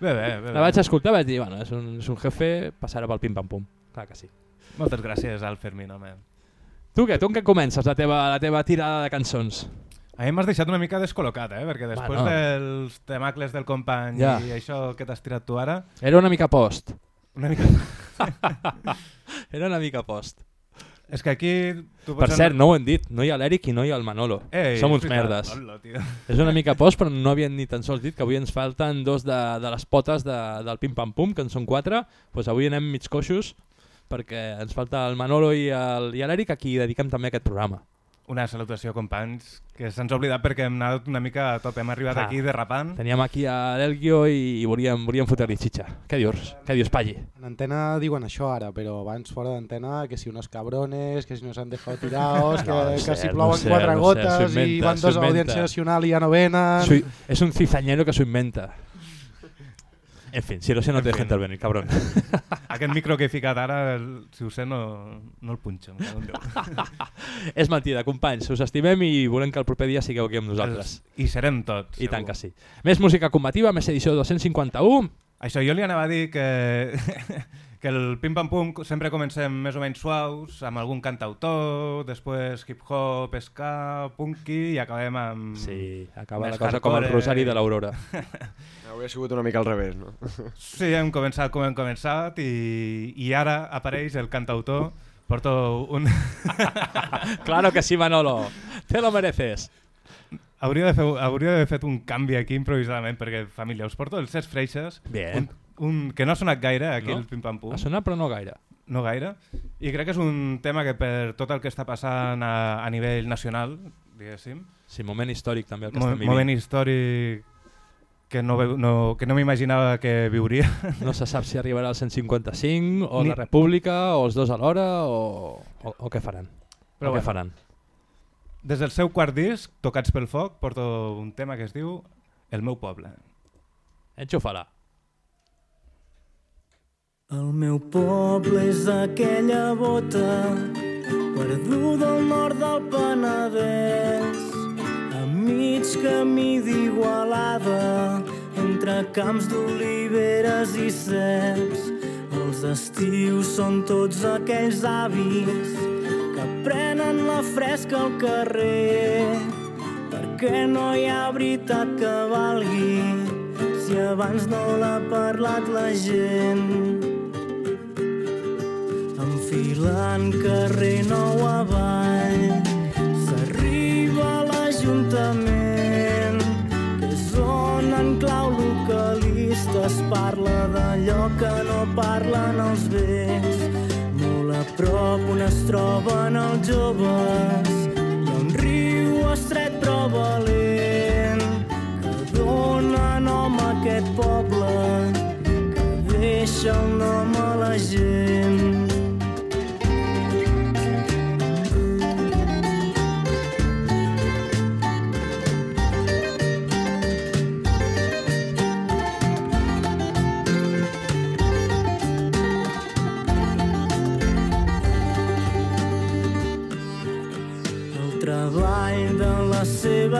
Bé, bé, bé. La bé. vaig escoltar vaig dir, bueno, és un, és un jefe, passarà pel pim-pam-pum. Clar que sí. Moltes gràcies al Fermín, home. Tu què? Tu en què comences la teva, la teva tirada de cançons? A mi m'has deixat una mica descol·locat, eh? Perquè després Bueno. dels temacles del company Ja. i això que t'has tirat tu ara, Era una mica post. una mica... Era una mica post. És que aquí... Tu Per cert, no ho hem dit, no hi ha l'Eric i no hi ha el Manolo. Ei, Som uns merdes. És una mica post, però no havien ni tan sols dit que avui ens falten dos de, de les potes de, del pim-pam-pum, que en són quatre. Pues avui anem mig coixos, perquè ens falta el Manolo i l'Eric, a qui dediquem també aquest programa. Una salutació, companys, que se'ns ha oblidat perquè hem anat una mica a tope. Hem arribat Clar. aquí derrapant. Teníem aquí a l'Elgio i volíem, volíem fotre-li xitxa. Què dius? Què dius, Palli? En antena diuen això ara, però abans fora d'antena que si unos cabrones, que si nos han dejado tirados, que, No, no que sé, si no plouen sé, quatre no gotes i inventa, van s'ho dos a l'Audiència Nacional i ja no venen... Soy, és un cizañero que s'ho inventa. En fin, si lo sé no te dejo intervenir, cabrón. Aquest micro que he ficat ara, si ho sé, no, no el Déu. és mentida, companys. Us estimem i volem que el proper dia sigueu aquí amb nosaltres. I serem tots. I tant segur. que sí. Més música combativa, més edició 251. Això jo li anava a dir que, que el pim-pam-pum sempre comencem més o menys suaus, amb algun cantautor, després hip-hop, ska, punky i acabem amb... Sí, acaba la cosa com el rosari de l'Aurora. Hauria sigut una mica al revés, no? Sí, hem començat com hem començat i, i ara apareix el cantautor. Porto un... claro que sí, Manolo. Te lo mereces. hauria d'haver fe, hauria d'haver fet un canvi aquí improvisadament perquè, família, us porto els Cesc Freixes, Bien. un, un, que no ha sonat gaire aquí No? el pim-pam-pum. Ha sonat però no gaire. No gaire. I crec que és un tema que per tot el que està passant a, a nivell nacional, diguéssim, Sí, moment històric també el que mo estem vivint. moment històric que no, no, que no m'imaginava que viuria. No se sap si arribarà el 155 o Ni- la República o els dos alhora o, o, o què faran. Però o què bueno. faran. Des del seu quart disc, Tocats pel foc, porto un tema que es diu El meu poble. Enxufa-la. El meu poble és aquella bota perduda al nord del Penedès a mig camí d'Igualada entre camps d'oliveres i ceps els estius són tots aquells avis que prenen la fresca al carrer. Perquè no hi ha veritat que valgui si abans no l'ha parlat la gent enfilant carrer nou avall s'arriba a l'Ajuntament que és on en clau localista es parla d'allò que no parlen els vells molt a prop on es troben els joves ha un riu estret però valent que dona nom a aquest poble que deixa el nom a la gent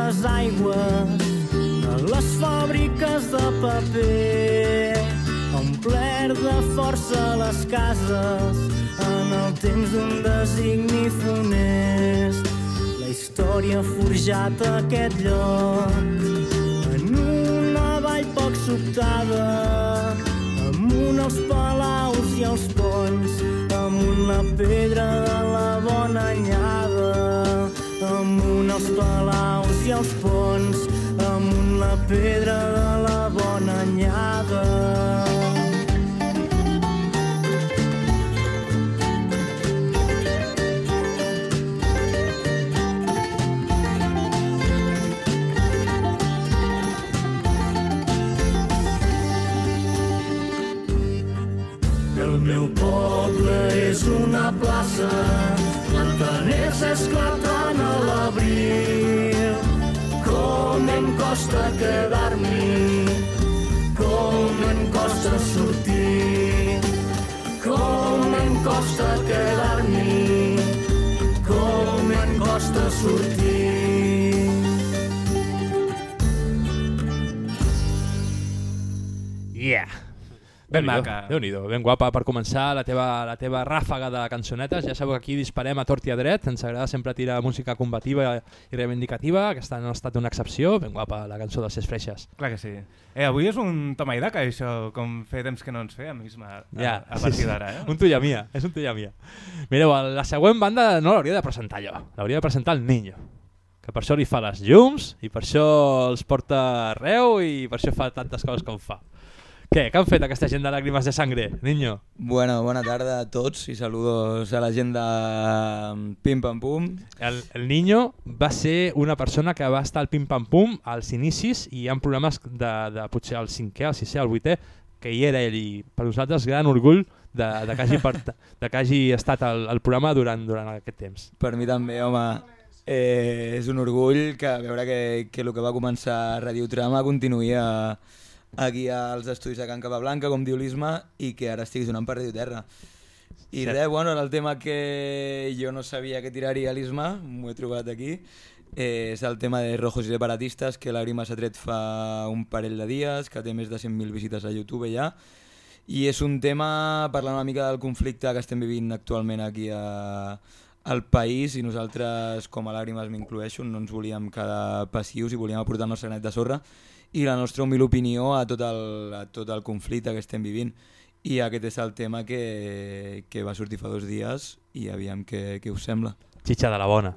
seves aigües, de les fàbriques de paper, omplert de força les cases en el temps d'un designi funest. La història ha forjat aquest lloc en una vall poc sobtada, amunt els palaus i els ponts, amunt la pedra de la bona anyada, amunt els palaus i els ponts, amunt la pedra de la bona anyada. El meu poble és una plaça, plataners esclatant a l'abril. Costa quedar-m'hi, com em costa sortir, com em costa quedar-m'hi, Ben Déu-n'hi-do, maca. Déu-n'hi-do, ben guapa per començar la teva, la teva ràfaga de cançonetes. Ja sabeu que aquí disparem a tort i a dret, ens agrada sempre tirar música combativa i reivindicativa, aquesta no ha estat una excepció, ben guapa la cançó de Ses Freixes. Clar que sí. Eh, avui és un toma i daca, això, com fer temps que no ens fèiem, Isma, a, Ja, a partir d'ara. Eh? Un tuya mia, és un tuya mia. Mireu, la següent banda no l'hauria de presentar jo, l'hauria de presentar el Niño, que per això li fa les llums i per això els porta arreu i per això fa tantes coses com fa. Què, què han fet aquesta gent de Lágrimas de Sangre, niño? Bueno, buena tarde a tots y saludos a la gent de mm, Pim Pam Pum. El, el Niño va ser una persona que va estar al Pim Pam Pum als inicis i hi ha programes de, de potser el cinquè, el sisè, el vuitè, que hi era ell i per nosaltres gran orgull de, de, que, hagi part, de que hagi estat al, al programa durant, durant aquest temps. Per mi també, home, eh, és un orgull que veure que, que el que va començar Radio Trama continuï a, aquí als estudis de Can Capablanca, com diu l'Isma, i que ara estiguis donant per Radio Terra. I Cert. res, bueno, el tema que jo no sabia que tiraria l'Isma, m'ho he trobat aquí, eh, és el tema de Rojos i Separatistes, que l'Agrima s'ha tret fa un parell de dies, que té més de 100.000 visites a YouTube ja, i és un tema parlant una mica del conflicte que estem vivint actualment aquí a, al país i nosaltres, com a Làgrimes m'incloeixo, no ens volíem quedar passius i volíem aportar el nostre granet de sorra i la nostra humil opinió a tot el, a tot el conflicte que estem vivint. I aquest és el tema que, que va sortir fa dos dies i aviam què, què us sembla. Xitxa de la bona.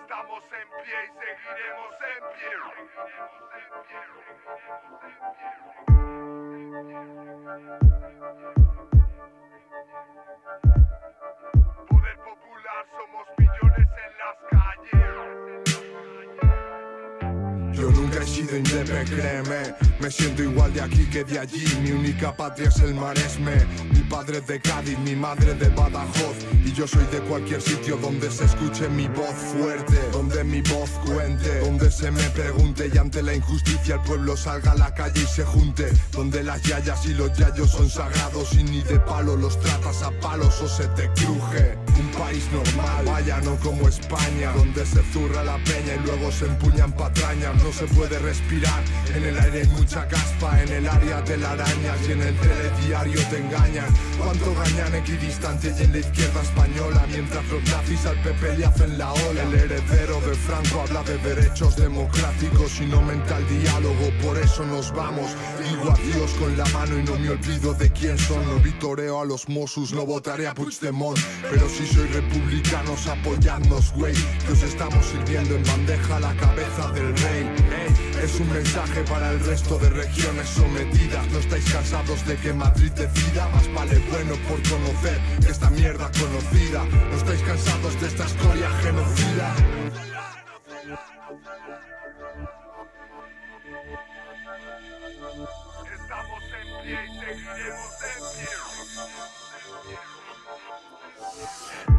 Estamos en pie y seguiremos en pie. Poder indepe, créeme. Me siento igual de aquí que de allí. Mi única patria es el maresme. Mi padre es de Cádiz, mi madre de Badajoz. Y yo soy de cualquier sitio donde se escuche mi voz fuerte. Donde mi voz cuente Donde se me pregunte. Y ante la injusticia el pueblo salga a la calle y se junte. Donde las yayas y los yayos son sagrados Y ni de palo los tratas a palos o se te cruje país normal, vaya no como España Donde se zurra la peña y luego se empuñan patrañas No se puede respirar, en el aire hay mucha caspa En el área telarañas y en el telediario te engañan. Cuánto gañan equidistante y en la izquierda española Mientras los nazis al PP le hacen la ola. El heredero de Franco habla de derechos democráticos y no mental diálogo Por eso nos vamos, digo adiós con la mano y no me olvido de quién son. No vitoreo a los Mossos, no votaré a Puigdemont Pero si soy republicanos apoyadnos, güey Que os estamos sirviendo en bandeja la cabeza del rey. Ey, Es un mensaje para el resto de regiones sometidas. No estáis cansados de que Madrid decida Más vale bueno por conocer esta mierda conocida. No estáis cansados de esta escoria genocida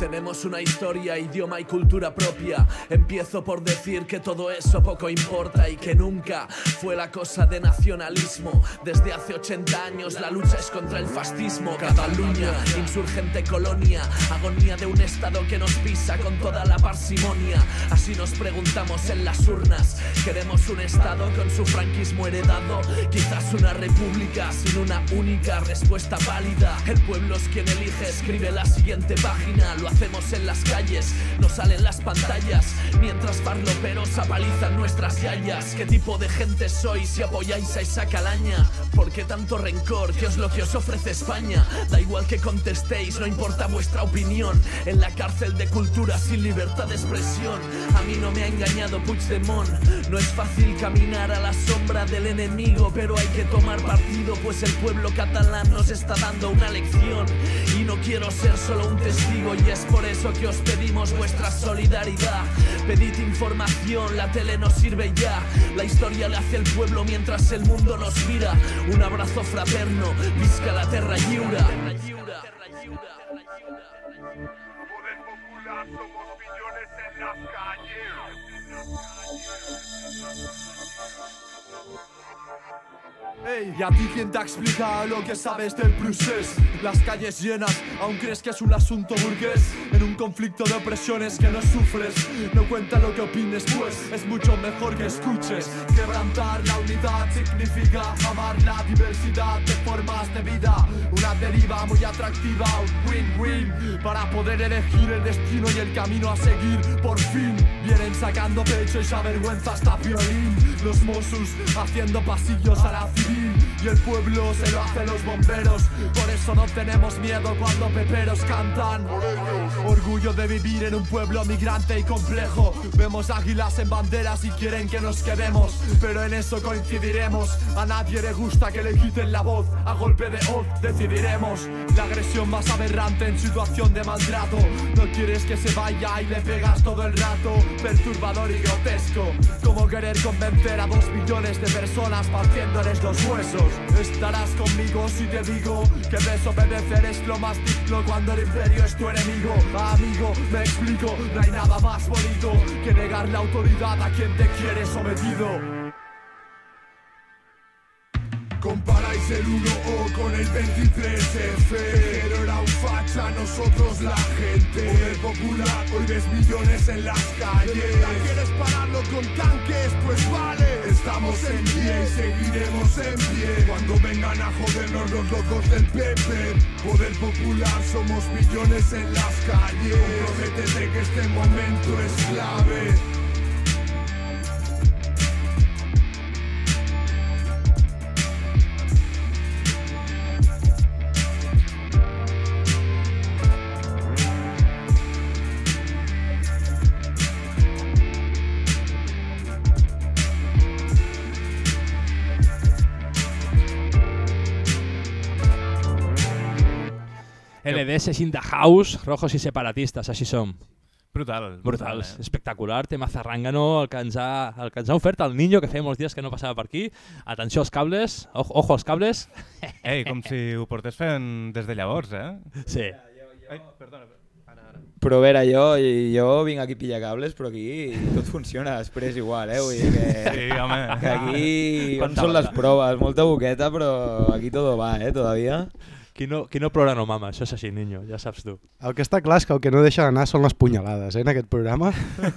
Tenemos una historia, idioma y cultura propia. Empiezo por decir que todo eso poco importa y que nunca fue la cosa de nacionalismo. Desde hace 80 años la lucha es contra el fascismo. Cataluña, insurgente colonia, agonía de un Estado que nos pisa con toda la parsimonia. Así nos preguntamos en las urnas. ¿Queremos un Estado con su franquismo heredado? Quizás una república sin una única respuesta válida. El pueblo es quien elige, escribe la siguiente página. Hacemos en las calles, no salen las pantallas. Mientras farloperos apalizan nuestras yayas. ¿Qué tipo de gente sois si apoyáis a esa calaña? ¿Por qué tanto rencor? ¿Qué es lo que os ofrece España? Da igual que contestéis, no importa vuestra opinión. En la cárcel de cultura sin libertad de expresión. A mí no me ha engañado Puigdemont. No es fácil caminar a la sombra del enemigo, pero hay que tomar partido, pues el pueblo catalán nos está dando una lección. Y no quiero ser solo un testigo, y es por eso que os pedimos vuestra solidaridad. Pedid información, la tele nos sirve ya. La historia le hace el pueblo mientras el mundo nos mira. Un abrazo fraterno, visca la terra lliure. ¿Y a ti quién te ha explicado lo que sabes del procés? Las calles llenas, ¿aún crees que es un asunto burgués? En un conflicto de opresiones que no sufres No cuenta lo que opines pues Es mucho mejor que escuches Quebrantar la unidad significa amar la diversidad de formas de vida Una deriva muy atractiva, un win-win Para poder elegir el destino y el camino a seguir Por fin vienen sacando pecho y se avergüenza hasta violín. Los Mossos haciendo pasillos a la y el pueblo se lo hace los bomberos. Por eso no tenemos miedo cuando peperos cantan. Orgullo de vivir en un pueblo migrante y complejo. Vemos águilas en banderas y quieren que nos quedemos, pero en eso coincidiremos. A nadie le gusta que le quiten la voz. A golpe de hoz decidiremos. La agresión más aberrante en situación de maltrato. No quieres que se vaya y le pegas todo el rato. Perturbador y grotesco. Como querer convencer a dos millones de personas partiéndoles los Estarás conmigo si te digo que desobedecer es lo más digno cuando el imperio es tu enemigo. Amigo, me explico, no hay nada más bonito que negar la autoridad a quien te quiere sometido. Comparáis el 1O con el 23F Pero era un facha, nosotros la gente. Poder popular, hoy ves millones en las calles. ¿Quieres pararlo con tanques? Pues vale. Estamos en pie y seguiremos en pie. Cuando vengan a jodernos los locos del PP Poder popular, somos millones en las calles. Comprométete que este momento es clave LDS in the house, rojos i separatistes, així som. Brutal. Brutals, eh? espectacular, tema zarrangano, el que, ens ha, el que ens ha ofert el Niño, que feia molts dies que no passava per aquí. Atenció als cables, ojo, ojo als cables. Ei, com si ho portés fent des de llavors, eh? Sí. Ai, perdona. Però a veure, jo, jo vinc aquí a pillar cables, però aquí tot funciona després igual, eh? Vull dir que, Sí, home. que aquí on són les proves? Molta boqueta, però aquí todo va, eh? Todavía. Qui no, qui no plora no mama, això és així, Niño, ja saps tu. El que està clar és que el que no deixa d'anar són les punyalades, eh, en aquest programa.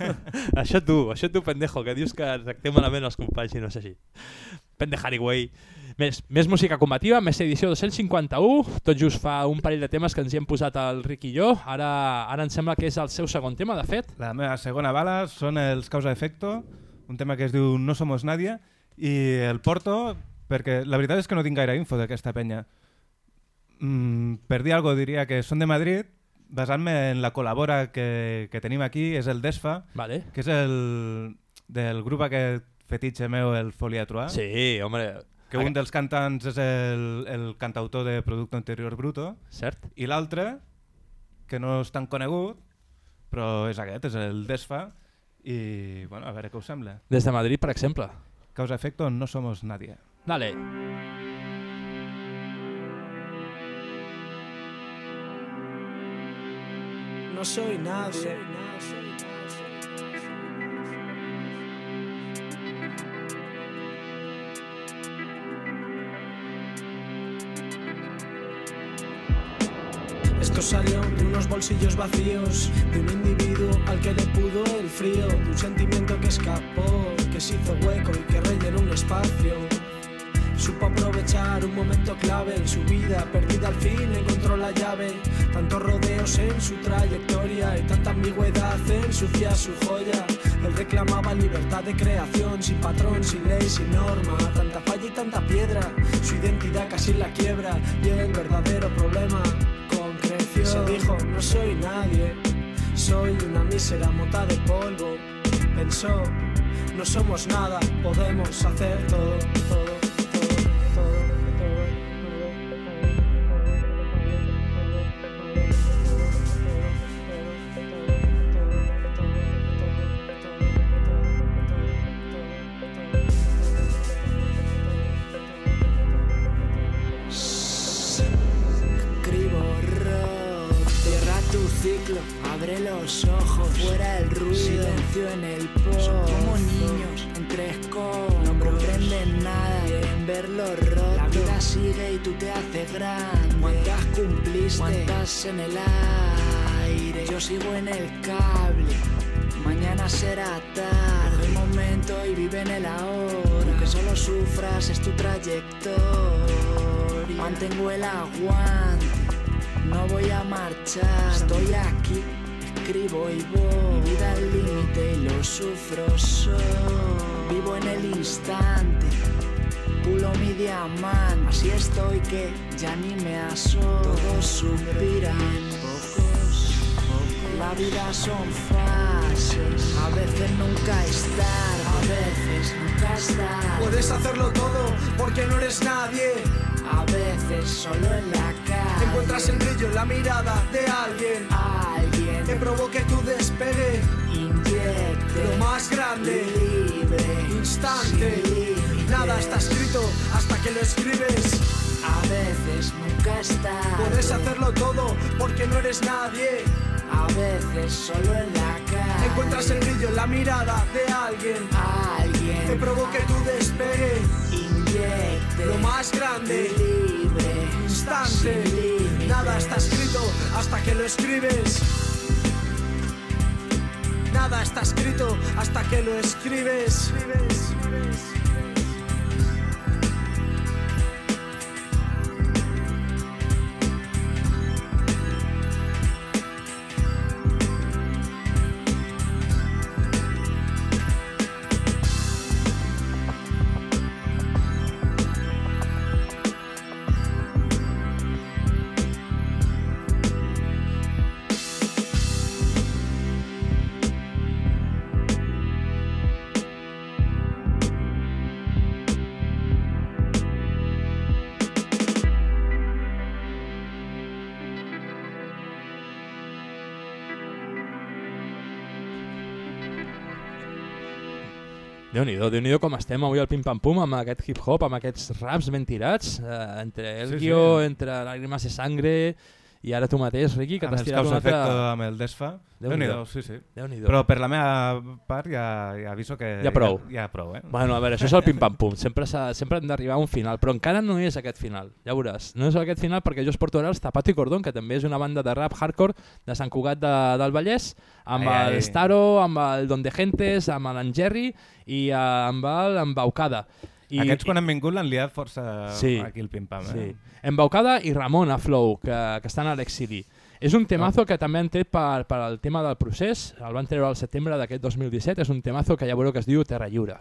això tu, això tu, pendejo, que dius que tractem malament els companys i no és així. Pendejari, güey. Més, més música combativa, més edició 251, tot just fa un parell de temes que ens hi hem posat el Rick i jo, ara, ara em sembla que és el seu segon tema, de fet. La meva segona bala són els Causa Efecto, un tema que es diu No somos nadie, i el porto perquè la veritat és que no tinc gaire info d'aquesta penya. Mm, per dir alguna diria que són de Madrid, basant-me en la col·labora que, que tenim aquí, és el Desfa, Vale. que és el del grup aquest fetitxe meu, el Folia Troa. Sí, home. Que un dels cantants és el, el cantautor de Producto Interior Bruto. Cert. I l'altre, que no és tan conegut, però és aquest, és el Desfa. I, bueno, a veure què us sembla. Des de Madrid, per exemple. Causa efecto, no somos nadie. Dale. No soy nadie. Esto salió de unos bolsillos vacíos, de un individuo al que le pudo el frío, de un sentimiento que escapó, que se hizo hueco y que rellenó un espacio. Supo aprovechar un momento clave en su vida, perdida al fin encontró la llave. Tantos rodeos en su trayectoria y tanta ambigüedad ensucia su joya. Él reclamaba libertad de creación, sin patrón, sin ley, sin norma. Tanta falla y tanta piedra, su identidad casi la quiebra. Y el verdadero problema concreció. Se dijo, no soy nadie, soy una mísera mota de polvo. Pensó, no somos nada, podemos hacer todo. ¿Cuántas en el aire? Yo sigo en el cable. Mañana será tarde, el momento y vive en el ahora. Aunque solo sufras es tu trayectoria. Mantengo el aguante, no voy a marchar. Estoy aquí, escribo y voy. Mi vida al límite y lo sufro destrozo. Vivo en el instante, pulo mi diamante. Así estoy que ya ni me aso. Todos suspiran, pocos, pocos. La vida son fases, a veces nunca estar, a veces nunca estar. Puedes hacerlo todo porque no eres nadie. A veces solo en la calle. Encuentras el brillo en la mirada de alguien. Alguien que provoque tu despegue. inyecte Lo más grande, libre, instante. Nada está escrito hasta que lo escribes. A veces nunca estar. Puedes hacerlo todo porque no eres nadie. A veces solo en la calle. Encuentras el brillo en la mirada de alguien. Alguien Que provoque tu despegue. inyecte Lo más grande, libre, instante. Nada está escrito hasta que lo escribes. Nada está escrito hasta que lo escribes. Déu-n'hi-do, déu nhi déu com estem avui al pim-pam-pum amb aquest hip-hop, amb aquests raps ben tirats, eh, entre el Sí, guió, sí. entre Lágrimas de Sangre i ara tu mateix, Riqui, que Amb t'has tirat caus un altre... efecte amb el desfa. Déu-n'hi-do, sí, sí. Déu-n'hi-do. Però per la meva part ja, ja aviso que... Ja prou. Ja, ja prou, eh? Bueno, a veure, això és el pim-pam-pum. Sempre, sempre hem d'arribar a un final, però encara no és aquest final. Ja veuràs. No és aquest final perquè jo us porto ara els Tapato i Cordón, que també és una banda de rap hardcore de Sant Cugat de, del Vallès, amb Ai, ai. el Staro, amb el Don de Gentes, amb l'Angerri i eh, amb el Embaucada. I, Aquests quan han vingut l'han liat força Sí, aquí el pim-pam, eh? Sí. Embaucada i Ramon a Flow, que, que estan a l'exili. És un temazo que també han tret per, per al tema del procés, el van treure al setembre d'aquest 2017, és un temazo que ja veureu que es diu Terra Lliure.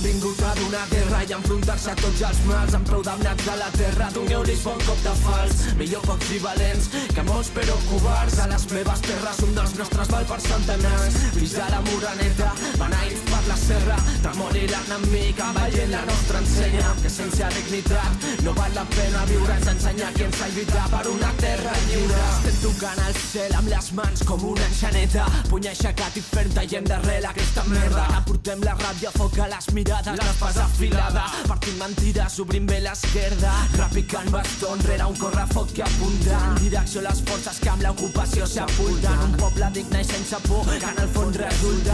Vingut a donar guerra i enfrontar-se a tots els mals amb prou damnats de la terra. Doneu-los bon cop de fals, millor pocs i valents que molts però covards. A les meves terres un dels nostres val per centenars. Fills de la moraneta, beneïts per la serra, tremoli l'enemic veient la nostra ensenya. Que sense dignitat no val la pena viure, ens ensenya qui ens ha lluitar per una terra lliure. Estem tocant el cel amb les mans com una enxaneta, puny aixecat i fent tallant darrere aquesta merda. Ara portem la ràbia, foc a les mirades, l'espasa afilada, partint mentides, obrint bé l'esquerda, repicant bastó enrere un correfoc que apunta. En direcció a les forces que amb l'ocupació s'apunten. Un poble digne i sense por, que en el fons resulta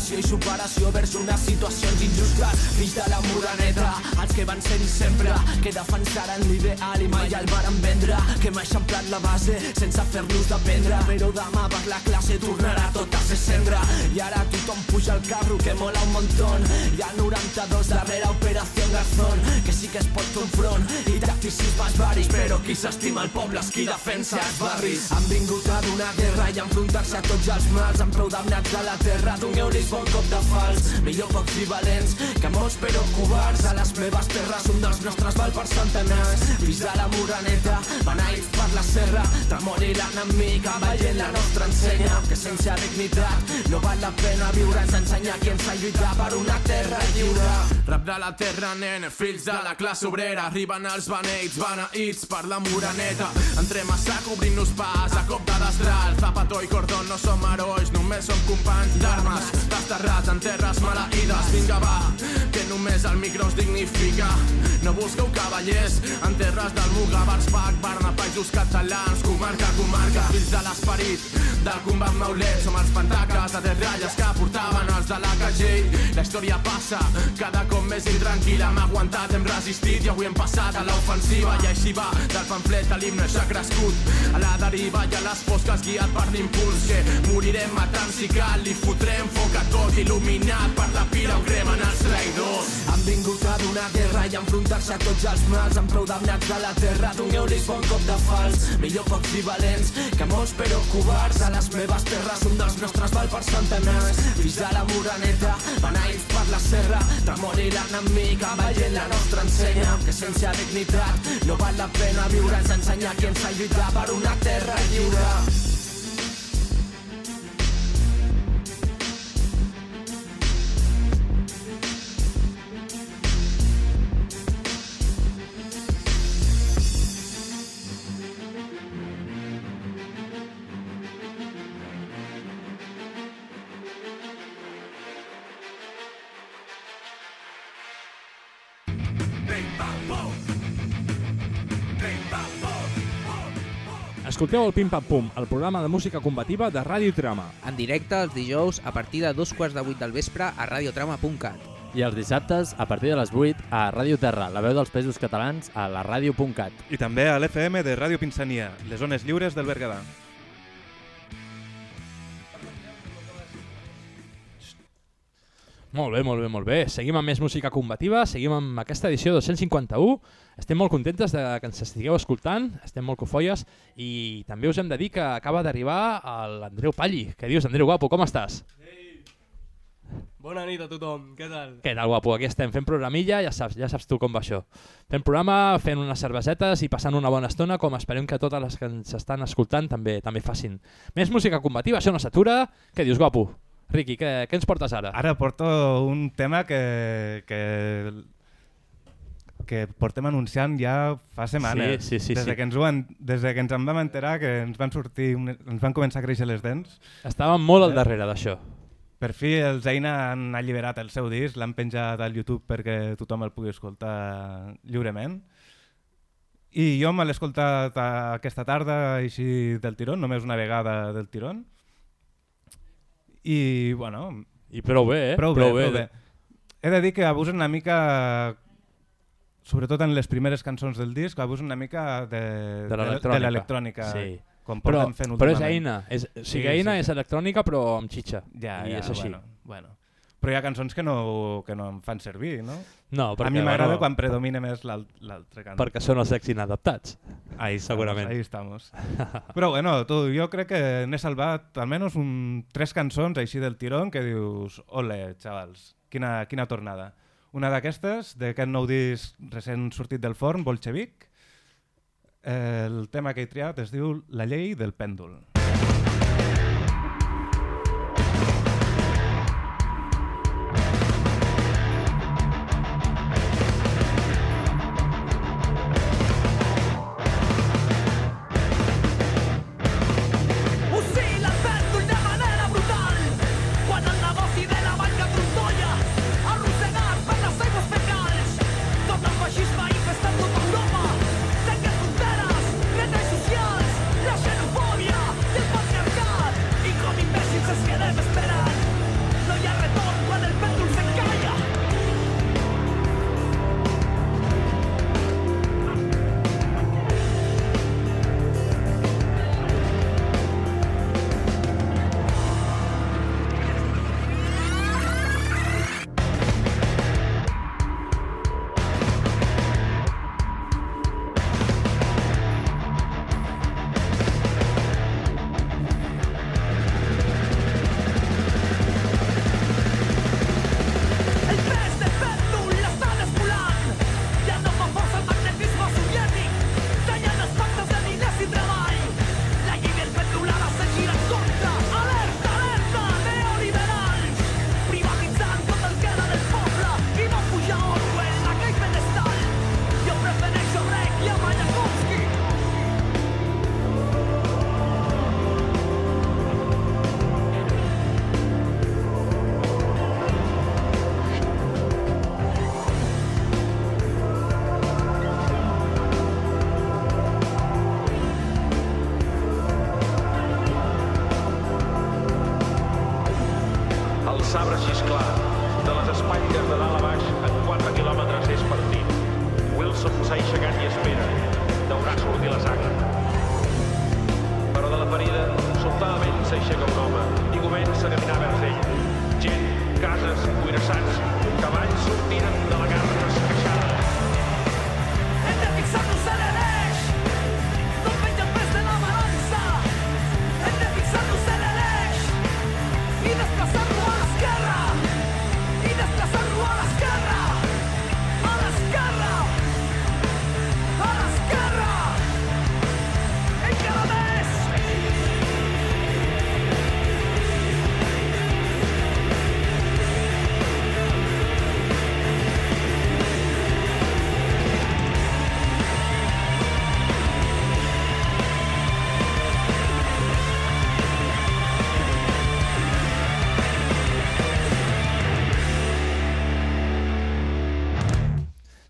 cohesió i superació vers unes situacions injustes. Fills de la moraneta, els que van ser-hi sempre, que defensaren l'ideal i mai el varen vendre, que hem eixamplat la base sense fer-nos dependre, però demà per la classe tornarà tot a ser cendra. I ara tothom puja al carro que mola un montón. Hi ha 92 darrere Operació Garzón, que sí que es pot fer un front i tacticismes varis, però qui s'estima el poble és qui defensa els barris. Han vingut a donar guerra i enfrontar-se a tots els mals, amb prou damnats de la terra, doneu-los bon cop de fals. Millor pocs i que molts però covards. A les meves terres un dels nostres val per centenars. De la moraneta, beneïts per la serra, tremoli l'enemic, veient la nostra ensenya, que sense dignitat no val la pena viure, ens ensenya qui ens ha lluitat per una terra lliure. Rap de la terra, nen, fills de la classe obrera, arriben els beneits, beneïts per la moraneta. Entrem a sac obrint-nos pas a cop de destral. Zapato i cordón no som herois, només som companys d'armes, desterrats en terres maleïdes. Vinga, va, que només el micro us dignifica. No busqueu cavallers en terres del Muga, Barsbach, Barna, països catalans, comarca, comarca. Fills de l'esperit del combat maulet, som els pentaques de ratlles que portaven els de la KG. La història passa cada cop més intranquil tranquil·la, hem aguantat, hem resistit i avui hem passat a l'ofensiva i així va, del pamflet a l'himne s'ha crescut a la deriva i a les fosques guiat per l'impuls que morirem matant si cal i fotrem foc a tot il·luminat per la pira on cremen els traïdors Han vingut a donar guerra i enfrontar-se a tots els mals amb prou damnats de la terra. Dongueu-li bon cop de fals. Millor pocs i valents que molts però covards. A les meves terres un dels nostres val per centenars. Fills de la moraneta, beneïts per la serra. Tremoli l'enemic, veient la nostra ensenya. Que sense dignitat no val la pena viure. Ens ensenya qui ens ha lluitat per una terra lliure. Escolteu el Pim Pam Pum, el programa de música combativa de Ràdio Trama. En directe els dijous a partir de dos quarts de vuit del vespre a radiotrama.cat. I els dissabtes, a partir de les 8, a Ràdio Terra, la veu dels països catalans, a la ràdio.cat. I també a l'FM de Ràdio Pinsania, les zones lliures del Berguedà. Molt bé, molt bé, molt bé. Seguim amb més música combativa, seguim amb aquesta edició 251. Estem molt contentes de que ens estigueu escoltant, estem molt cofolles i també us hem de dir que acaba d'arribar l'Andreu Palli. Què dius, Andreu Guapo, com estàs? Bona nit a tothom, què tal? Què tal, guapo? Aquí estem fent programilla, ja saps, ja saps tu com va això. Fent programa, fent unes cervesetes i passant una bona estona, com esperem que totes les que ens estan escoltant també també facin. Més música combativa, això no s'atura. Què dius, guapo? Riqui, què, què ens portes ara? Ara porto un tema que, que, que portem anunciant ja fa setmanes. Sí, sí, sí, des, sí. de que ens en, des de que ens en vam enterar que ens van sortir, ens van començar a créixer les dents. Estàvem molt al darrere d'això. Per fi els Eina han alliberat el seu disc, l'han penjat al YouTube perquè tothom el pugui escoltar lliurement. I jo me l'he escoltat aquesta tarda així del tirón, només una vegada del tirón. I, bueno... I prou bé, eh? Prou, Prou bé, bé. prou bé. He de dir que abusen una mica, sobretot en les primeres cançons del disc, abusen una mica de, De l'electrònica. Sí. Com Però, fent però és eina. És, o sigui, eina és electrònica però amb xitxa. Ja, I ja, és així. Bueno, bueno. Però hi ha cançons que no, que no em fan servir, no? No, A perquè, mi m'agrada bueno, quan predomina més l'al- l'altre cant. Perquè són els ex inadaptats. Ahí estamos, segurament. ahí estamos. Però bueno, tu, jo crec que n'he salvat almenys un, tres cançons així del tirón que dius, ole, xavals, quina, quina tornada. Una d'aquestes, d'aquest nou disc recent sortit del forn, Bolxevic, el tema que he triat es diu La llei del pèndol.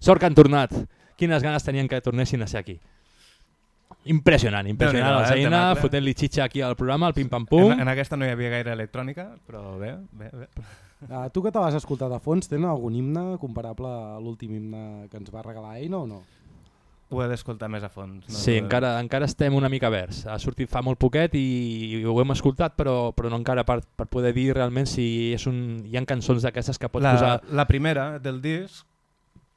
Sort que han tornat. Quines ganes tenien que tornessin a ser aquí. Impressionant, impressionant. Déu-n'hi-do, El eh, Zaina temacle. fotent-li xitxa aquí al programa, al pim-pam-pum. En, en aquesta no hi havia gaire electrònica, però bé, bé, bé. Uh, tu que te l'has escoltat a fons, tenen algun himne comparable a l'últim himne que ens va regalar Eina o no? Ho he d'escoltar més a fons. No? Sí, encara, encara estem una mica verds. Ha sortit fa molt poquet i, i ho hem escoltat, però, però no encara per, per poder dir realment si és un, hi ha cançons d'aquestes que pots la, posar... La primera del disc,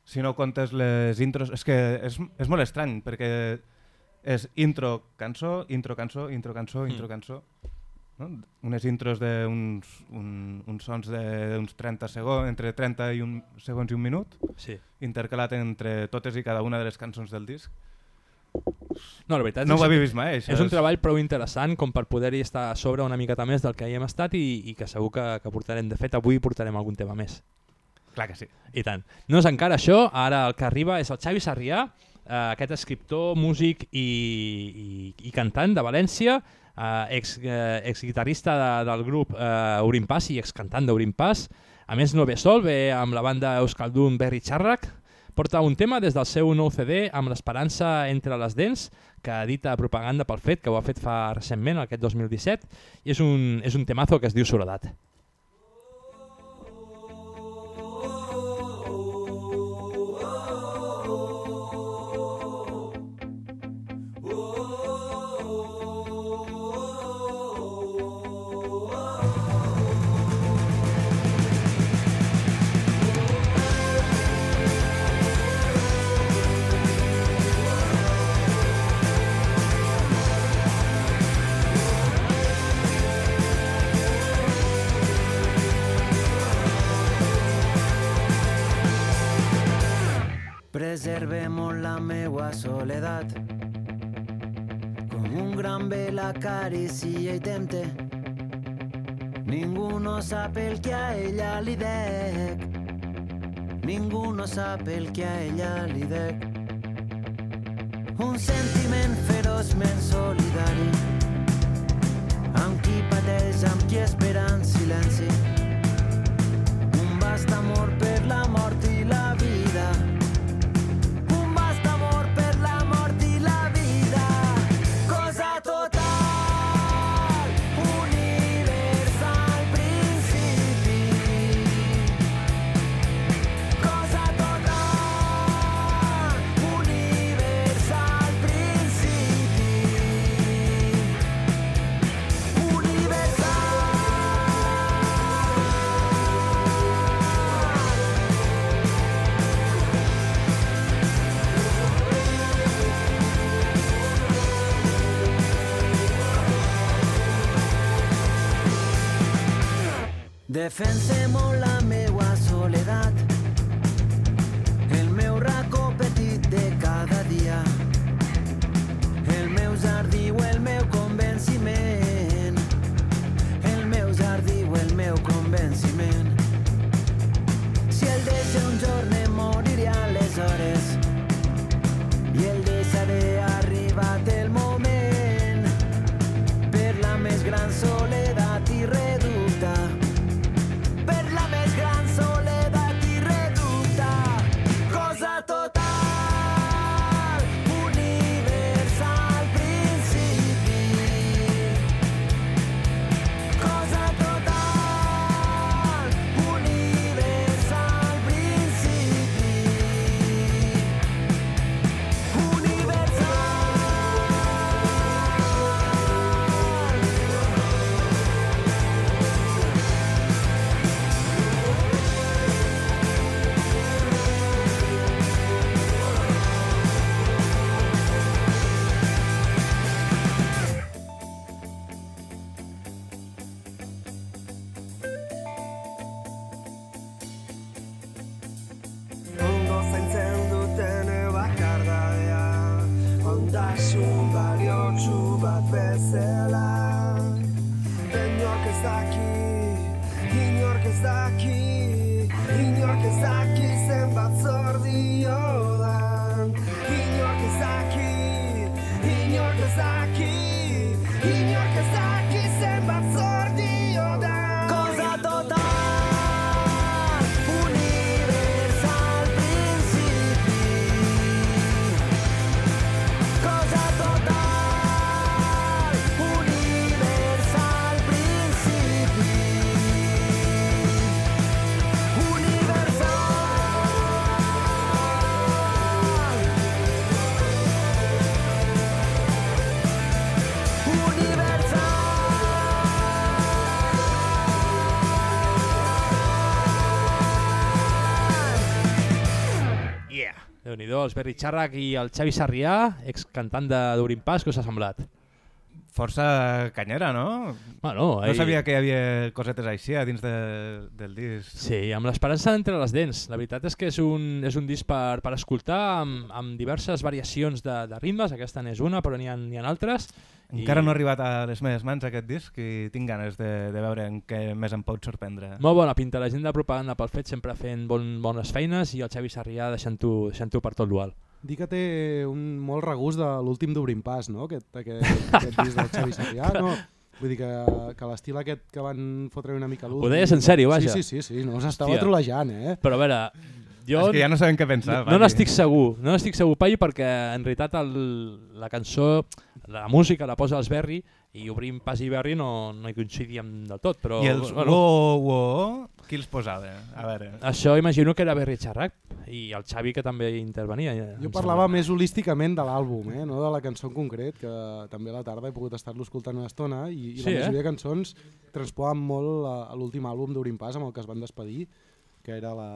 si no comptes les intros, és que és, és molt estrany, perquè és intro, cançó, intro, cançó, intro, cançó, intro, Mm. cançó. No? Unes intros d'uns un, uns sons d'uns 30 segons, entre 30 i un, segons i un minut, Sí. intercalat entre totes i cada una de les cançons del disc. No, la veritat no és ho havia vist mai, això. És un treball prou interessant com per poder-hi estar a sobre una miqueta més del que hi hem estat i, i que segur que, que portarem. De fet, avui portarem algun tema més. Clar que sí. I tant. No és encara això, ara el que arriba és el Xavi Sarrià, eh, aquest escriptor, músic i, i, i cantant de València, eh, ex, eh, ex de, del grup eh, Orimpàs i ex cantant d'Orimpàs. A més no ve sol, ve amb la banda Euskaldun Berri Charrak, porta un tema des del seu nou CD amb l'esperança entre les dents, que edita propaganda pel fet, que ho ha fet fa recentment, aquest 2017, i és un, és un temazo que es diu Soledat. Preservemos la meua soledat com un gran vell acaricia i tempte Ningú no sap el que a ella li dec Ningú no sap el que a ella li dec Un sentiment feroçment solidari amb qui pateix, amb qui espera en silenci Defensemos la Xàrrec i el Xavi Sarrià, excantant de d'Obrim Pas, què us ha semblat? Força canyera, no? Bueno, no ahí- sabia que hi havia cosetes així a dins de, del disc. Sí, amb l'esperança entre les dents. La veritat és que és un, és un disc per, per escoltar amb, amb diverses variacions de, de ritmes, aquesta n'és una, però n'hi ha, ha altres. Encara no ha arribat a les meves mans aquest disc i tinc ganes de, de veure en què més em pot sorprendre. Molt bona pinta, la gent de propaganda pel fet sempre fent bon, bones feines i el Xavi Sarrià deixant-ho deixant per tot l'ual. Dir que té un molt regust de l'últim d'Obrim Pas, no? Aquest, aquest, aquest disc del Xavi Sarrià, no? Vull dir que, que l'estil aquest que van fotre una mica l'últim... Ho deies en sèrio, vaja. Sí, sí, sí, sí no s'estava Hòstia. trolejant, eh? Però a veure, jo... És que ja no sabem què pensar, No, no n'estic segur, no n'estic segur, Paio, perquè en realitat el, la cançó, la música la posa els Berri i Obrim Pas i Berri no, no hi coincidíem del tot, però... I els bueno, wo, wo, qui els posava? A veure... Això imagino que era Berri Xarrac i el Xavi que també hi intervenia. Jo parlava més holísticament de l'àlbum, eh? no de la cançó en concret, que també a la tarda he pogut estar-lo escoltant una estona i, i Sí, la eh? majoria de cançons transposen molt a, a l'últim àlbum d'Obrim Pas amb el que es van despedir, que era la...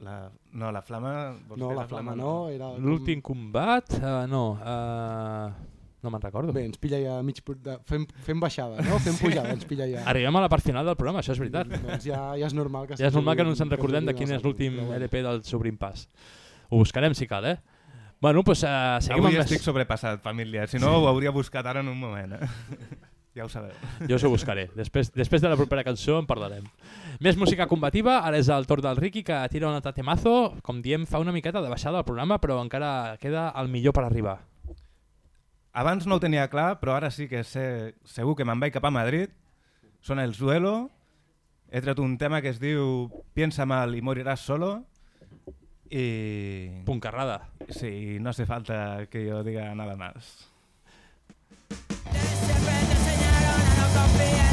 La, no, la flama... No, dir la flama no, era... L'últim combat? Uh, no, uh, no me'n recordo. Bé, ens pilla ja mig... De, fem, fem baixada, no? Fem pujada, ens pilla ja. Arribem a la part final del programa, això és veritat. Doncs ja, ja és normal que Ja és normal que no ens en recordem de quin el és l'últim. LP del Sobrim Pas. Ho buscarem si cal, eh? Bueno, doncs uh, seguim Avui amb més... estic sobrepassat, família. Si no, ho hauria buscat ara en un moment. Eh? ja ho sabeu. Jo us ho buscaré. Després, després de la propera cançó en parlarem. Més música combativa, ara és el torn del Ricky que tira un altre temazo. Com diem, fa una miqueta de baixada al programa, però encara queda el millor per arribar. Abans no ho tenia clar, però ara sí que sé, segur que me'n vaig cap a Madrid. Sona el Zuelo. He tret un tema que es diu Piensa mal y morirás solo. Y... Puncarrada. Sí, no hace falta que yo diga nada más. Que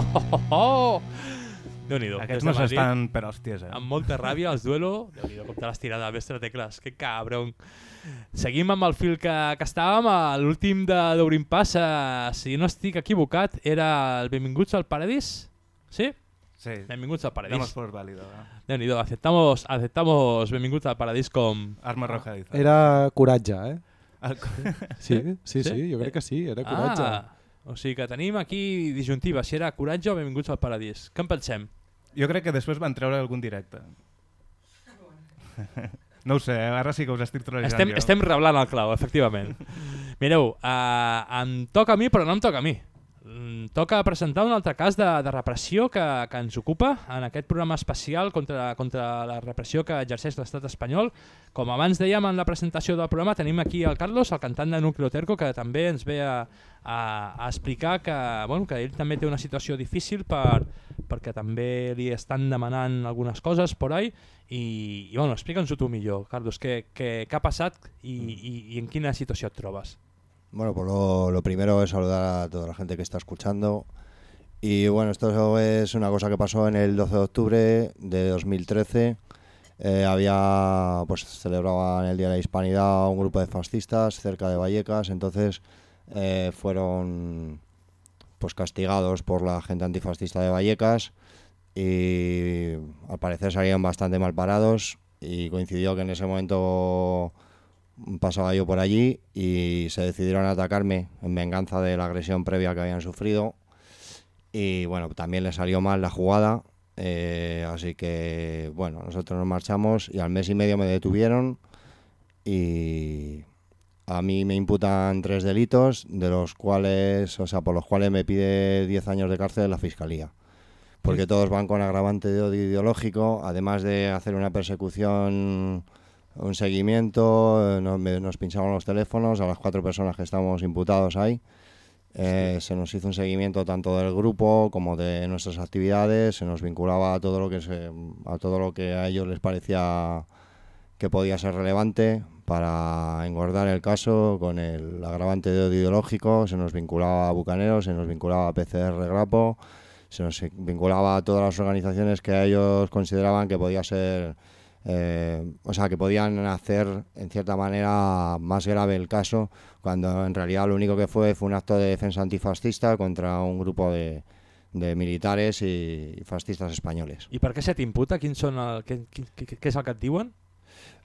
Déu-n'hi-do. Aquests no s'estan per hòsties, eh? Amb molta ràbia, els duelo. Déu-n'hi-do, com te l'has tirat a mestre tecles. Que cabron. Seguim amb el fil que, que estàvem. a L'últim de d'Obrim Pas, eh, si no estic equivocat, era el Benvinguts al Paradís? Sí? Sí. Benvinguts al Paradís. Damos por válido. ¿no? Déu-n'hi-do, aceptamos, aceptamos Benvinguts al Paradís com... Arma arrojadiza. Era coratge, eh? El co- Sí, sí, sí, jo crec que sí, era coratge. Ah, o sigui que tenim aquí disjuntiva, si era coratge o benvinguts al paradís. Què en pensem? Jo crec que després van treure algun directe. No ho sé, eh? ara sí que us estic trolejant Estem, jo. estem reblant el clau, efectivament. Mireu, uh, em toca a mi, però no em toca a mi. Mm, toca presentar un altre cas de, de repressió que, que ens ocupa en aquest programa especial contra, contra la repressió que exerceix l'estat espanyol. Com abans dèiem en la presentació del programa, tenim aquí el Carlos, el cantant de Núcleo Terco, que també ens ve a, a, a explicar que, bueno, que ell també té una situació difícil per, perquè també li estan demanant algunes coses por ahí i, i bueno, explica'ns-ho tu millor, Carlos, què, què, què ha passat i, i, i en quina situació et trobes? Bueno, pues lo, lo primero es saludar a toda la gente que está escuchando. Y bueno, esto es una cosa que pasó en el 12 de octubre de 2013. Eh, había, pues celebraban el Día de la Hispanidad un grupo de fascistas cerca de Vallecas, entonces eh, fueron pues castigados por la gente antifascista de Vallecas y al parecer salían bastante mal parados y coincidió que en ese momento pasaba yo por allí y se decidieron a atacarme en venganza de la agresión previa que habían sufrido y bueno, también les salió mal la jugada, eh, así que bueno, nosotros nos marchamos y al mes y medio me detuvieron y a mí me imputan tres delitos, de los cuales, o sea, por los cuales me pide 10 años de cárcel la fiscalía. Porque todos van con agravante de odio ideológico, además de hacer una persecución, un seguimiento, no- me- nos pincharon los teléfonos a las cuatro personas que estamos imputados ahí. Eh, se nos hizo un seguimiento tanto del grupo como de nuestras actividades, se nos vinculaba a todo lo que se, a todo lo que a ellos les parecía que podía ser relevante para engordar el caso con el agravante de odio ideológico, se nos vinculaba a Bucaneros, se nos vinculaba a PCR Grapo, se nos vinculaba a todas las organizaciones que ellos consideraban que podía ser, eh, o sea, que podían hacer en cierta manera más grave el caso, cuando en realidad lo único que fue fue un acto de defensa antifascista contra un grupo de, de militares y fascistas españoles. I per què se t'imputa? Quins són el, què, què, què, què és el que et diuen?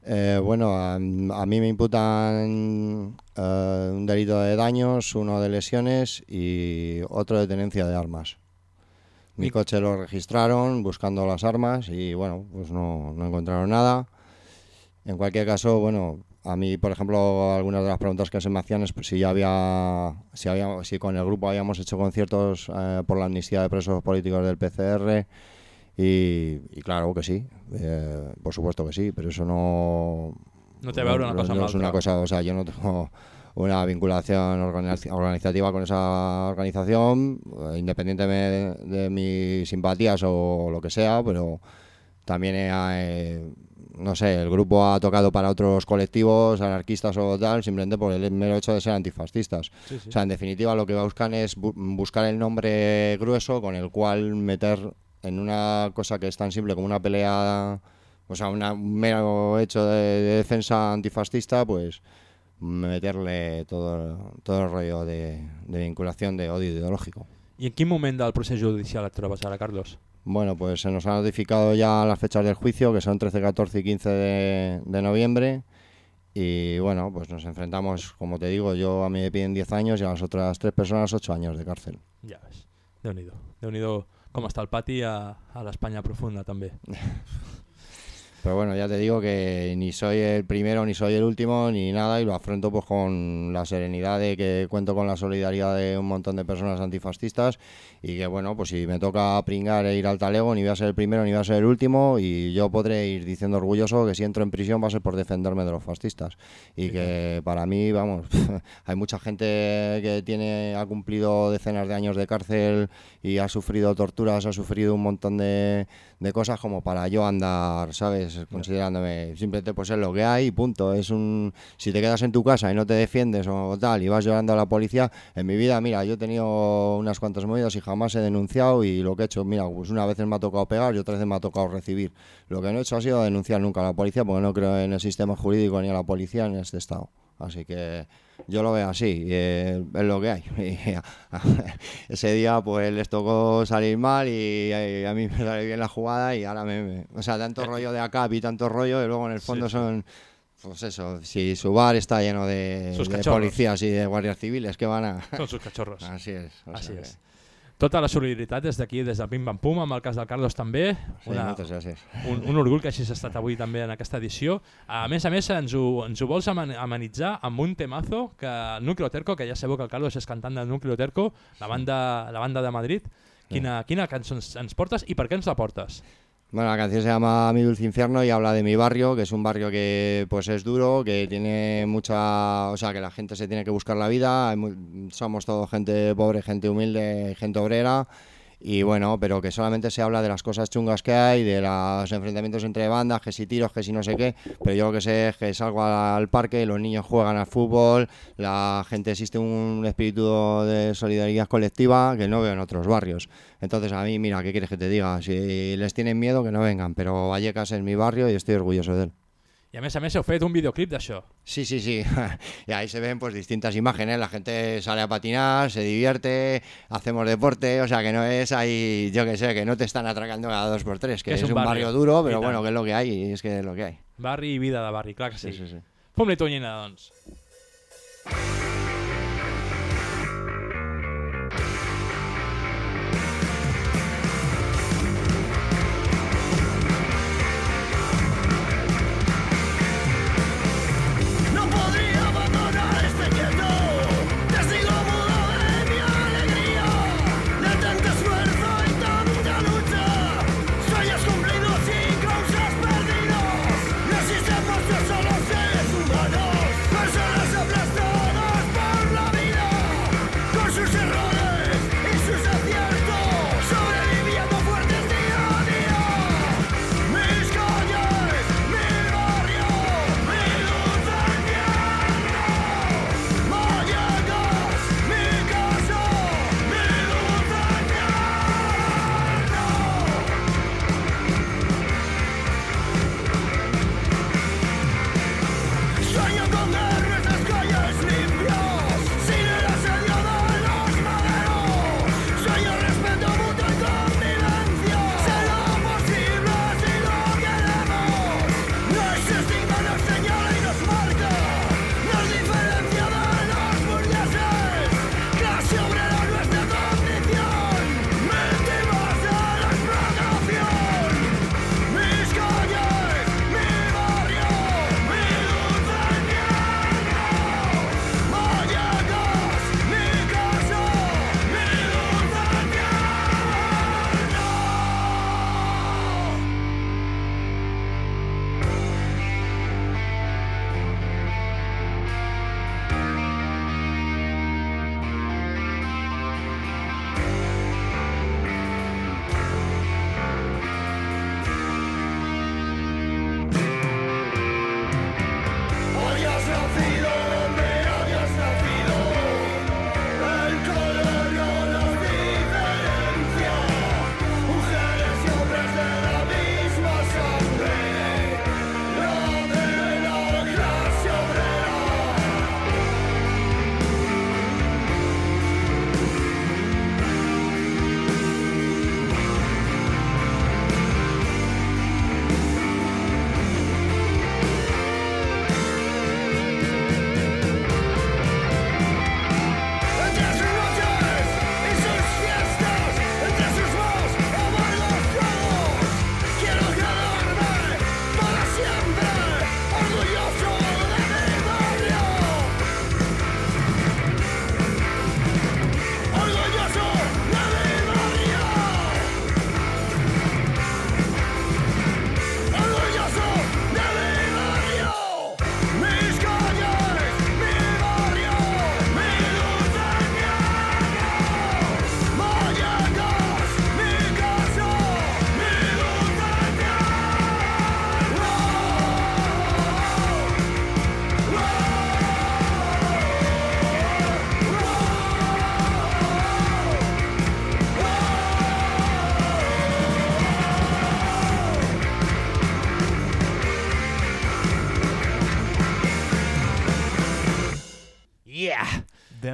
Eh, bueno, a, a mí me imputan eh, un delito de daños, uno de lesiones y otro de tenencia de armas. Mi coche lo registraron buscando las armas y bueno, pues no, no encontraron nada. En cualquier caso, bueno, a mí, por ejemplo, algunas de las preguntas que se me hacían es pues, si ya había, si había, si con el grupo habíamos hecho conciertos eh, por la amnistía de presos políticos del PCR y, y claro que sí, eh, por supuesto que sí, pero eso no... No a veure una cosa amb no es una cosa, o sea, yo no tengo una vinculación organiz- organizativa con esa organización, eh, independientemente de, de mis simpatías o lo que sea, pero también he, eh, no sé, el grupo ha tocado para otros colectivos, anarquistas o tal, simplemente por el mero hecho de ser antifascistas. Sí, sí. O sea, en definitiva lo que buscan es bu- buscar el nombre grueso con el cual meter en una cosa que es tan simple como una pelea, o sea, una- un mero hecho de, de defensa antifascista, pues meterle todo, todo el rollo de, de vinculación de odio ideológico. I en quin moment del procés judicial et trobes ara, Carlos? Bueno, pues se nos han notificado ya las fechas del juicio, que son 13, 14 y 15 de, de noviembre. Y bueno, pues nos enfrentamos, como te digo, yo a mí me piden 10 años y a las otras tres personas 8 años de cárcel. Ja ves. Déu-n'hi-do. Déu-n'hi-do com està el pati a, a l'Espanya profunda, també. Pero bueno, ya te digo que ni soy el primero ni soy el último ni nada y lo afronto pues con la serenidad de que cuento con la solidaridad de un montón de personas antifascistas y que bueno, pues si me toca pringar e ir al talego ni voy a ser el primero ni voy a ser el último y yo podré ir diciendo orgulloso que si entro en prisión va a ser por defenderme de los fascistas. Y que para mí, vamos, hay mucha gente que tiene ha cumplido decenas de años de cárcel y ha sufrido torturas, ha sufrido un montón de, de cosas como para yo andar, ¿sabes? Considerándome simplemente pues es lo que hay y punto. Es un si te quedas en tu casa y no te defiendes o tal y vas llorando a la policía, en mi vida, mira, yo he tenido unas cuantas movidas y jamás he denunciado y lo que he hecho, mira, pues una vez me ha tocado pegar y otras veces me ha tocado recibir. Lo que no he hecho ha sido denunciar nunca a la policía porque no creo en el sistema jurídico ni a la policía ni en este estado. Así que yo lo veo así, eh, es lo que hay. Y, ese día pues les tocó salir mal y, y a mí me sale bien la jugada y ahora me... me- o sea, tanto rollo de acá y tanto rollo y luego en el fondo son... Pues eso, si su bar está lleno de, policías y de guardias civiles que van a... Són sus cachorros. Así es. sea és. Tota la solidaritat des d'aquí, des del Pim Pam Pum, amb el cas del Carlos també. Sí, moltes gràcies. Un, un orgull que hagis estat avui també en aquesta edició. A més a més, ens ho, ens ho vols aman- amenitzar amb un temazo que Núcleo Terco, que ja sabeu que el Carlos és cantant de Núcleo Terco, la banda, la banda de Madrid. Quina, quina cançó ens, ens portes i per què ens la portes? Bueno, la canción se llama Mi Dulce Infierno y habla de mi barrio, que es un barrio que pues es duro, que tiene mucha, o sea, que la gente se tiene que buscar la vida, somos todo gente pobre, gente humilde, gente obrera y bueno, pero que solamente se habla de las cosas chungas que hay, de los enfrentamientos entre bandas, que si tiros, que si no sé qué, pero yo lo que sé es que salgo al parque, los niños juegan al fútbol, la gente existe un espíritu de solidaridad colectiva que no veo en otros barrios. Entonces a mí, mira, ¿qué quieres que te diga? Si les tienen miedo, que no vengan, pero Vallecas es mi barrio y estoy orgulloso de él. I a més a més heu fet un videoclip d'això. Sí, sí, sí. y ahí se ven pues distintas imágenes. La gente sale a patinar, se divierte, hacemos deporte. O sea, que no es ahí, yo que sé, que no te están atracando cada dos por tres. Que es, un barrio, duro, pero bueno, que es lo que hay y es que es lo que hay. Barri i vida de barri, clar que sí. Sí, sí, sí. Tonyina, doncs.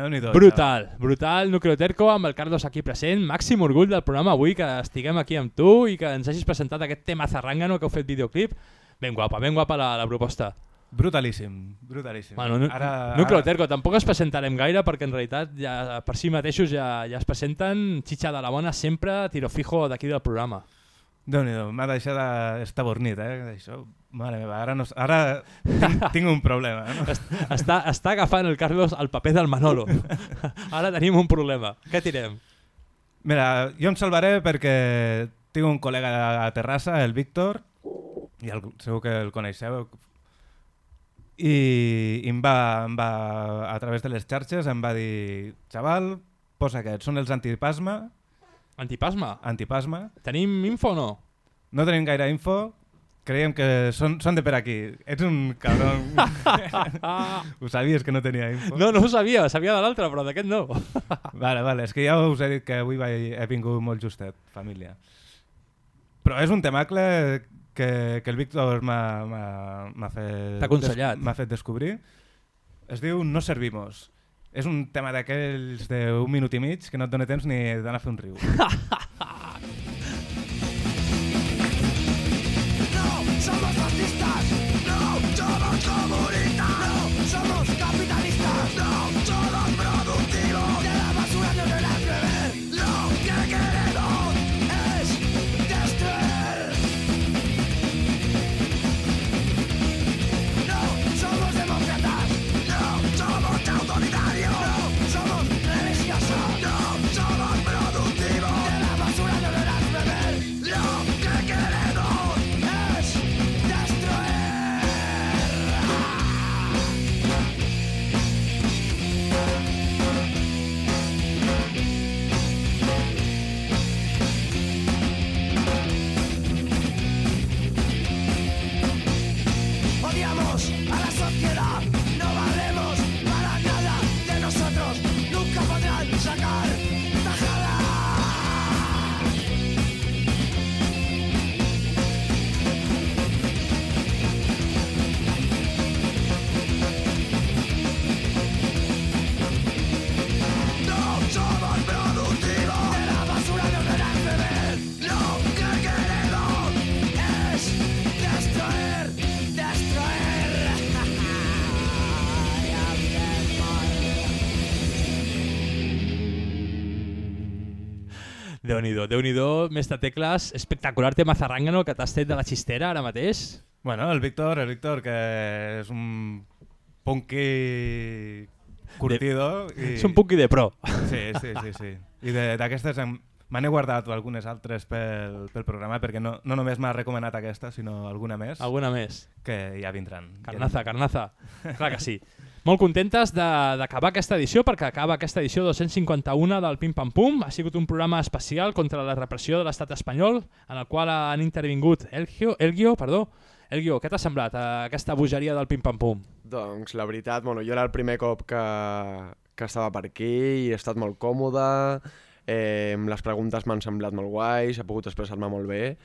Déu-n'hi-do, Brutal, brutal, Nucleoterco amb el Carlos aquí present. Màxim orgull del programa avui que estiguem aquí amb tu i que ens hagis presentat aquest tema zarrangano que heu fet videoclip. Ben guapa, ben guapa la, la proposta. Brutalíssim, brutalíssim. Bueno, nu Ara- Nucleoterco, tampoc es presentarem gaire perquè en realitat ja, per si mateixos ja, ja es presenten xitxa de la bona sempre, tiro fijo d'aquí del programa. Déu-n'hi-do, m'ha deixat estabornit, eh? Això, mare meva, ara, no, ara tinc, tinc un problema. No? Està, està agafant el Carlos el paper del Manolo. Ara tenim un problema. Què tirem? Mira, jo em salvaré perquè tinc un col·lega a Terrassa, el Víctor, i el, segur que el coneixeu, i, i em, va, em va, a través de les xarxes, em va dir, xaval, posa aquests, són els antipasma. Antipasma? Antipasma. Tenim info o no? No tenim gaire info, creiem que són, són de per aquí. Ets un cabron. ho sabies que no tenia info? No, no ho sabia, sabia de l'altre, però d'aquest no. Vale, vale, és que ja us he dit que avui vaig, he vingut molt justet, família. Però és un temacle que, que el Víctor m'ha fet... T'ha aconsellat. M'ha fet descobrir. Es diu No servimos. És un tema d'aquells d'un minut i mig que no et dona temps ni d'anar a fer un riu. Déu-n'hi-do, déu nhi déu tecles. Espectacular tema zarrangano que t'has tret de la xistera ara mateix. Bueno, el Víctor, el Víctor, que és un punky curtido. De- és un punky de pro. Sí, sí, sí. sí. I de- d'aquestes me n'he guardat algunes altres pel, pel programa perquè no, no només m'ha recomanat aquesta, sinó alguna més. Alguna més. Que ja vindran. Carnaza, carnaza. Clar que sí. Molt contentes d'acabar aquesta edició perquè acaba aquesta edició 251 del Pim Pam Pum. Ha sigut un programa especial contra la repressió de l'estat espanyol en el qual han intervingut Elgio, Elgio perdó, Elgio, què t'ha semblat eh, aquesta bogeria del Pim Pam Pum? Doncs la veritat, bueno, jo era el primer cop que, que estava per aquí i he estat molt còmode, eh, les preguntes m'han semblat molt guais, he pogut expressar-me molt bé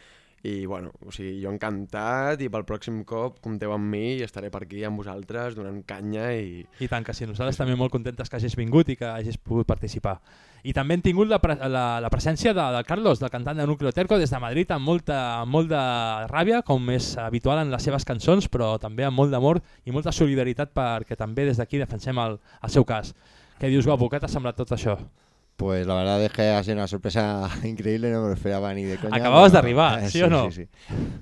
i bueno, o sigui, jo encantat i pel pròxim cop compteu amb mi i estaré per aquí amb vosaltres donant canya i... I tant que sí, nosaltres també molt contentes que hagis vingut i que hagis pogut participar. I també hem tingut la, pre la, la presència de, del Carlos, del cantant de Núcleo Terco, des de Madrid amb molta, amb molt de ràbia, com és habitual en les seves cançons, però també amb molt d'amor i molta solidaritat perquè també des d'aquí defensem el, el seu cas. Què dius, guapo? Què t'ha semblat tot això? Pues la verdad es que ha sido una sorpresa increíble, no me lo esperaba ni de coña. Acababas de arribar, ¿sí o no? Sí, sí.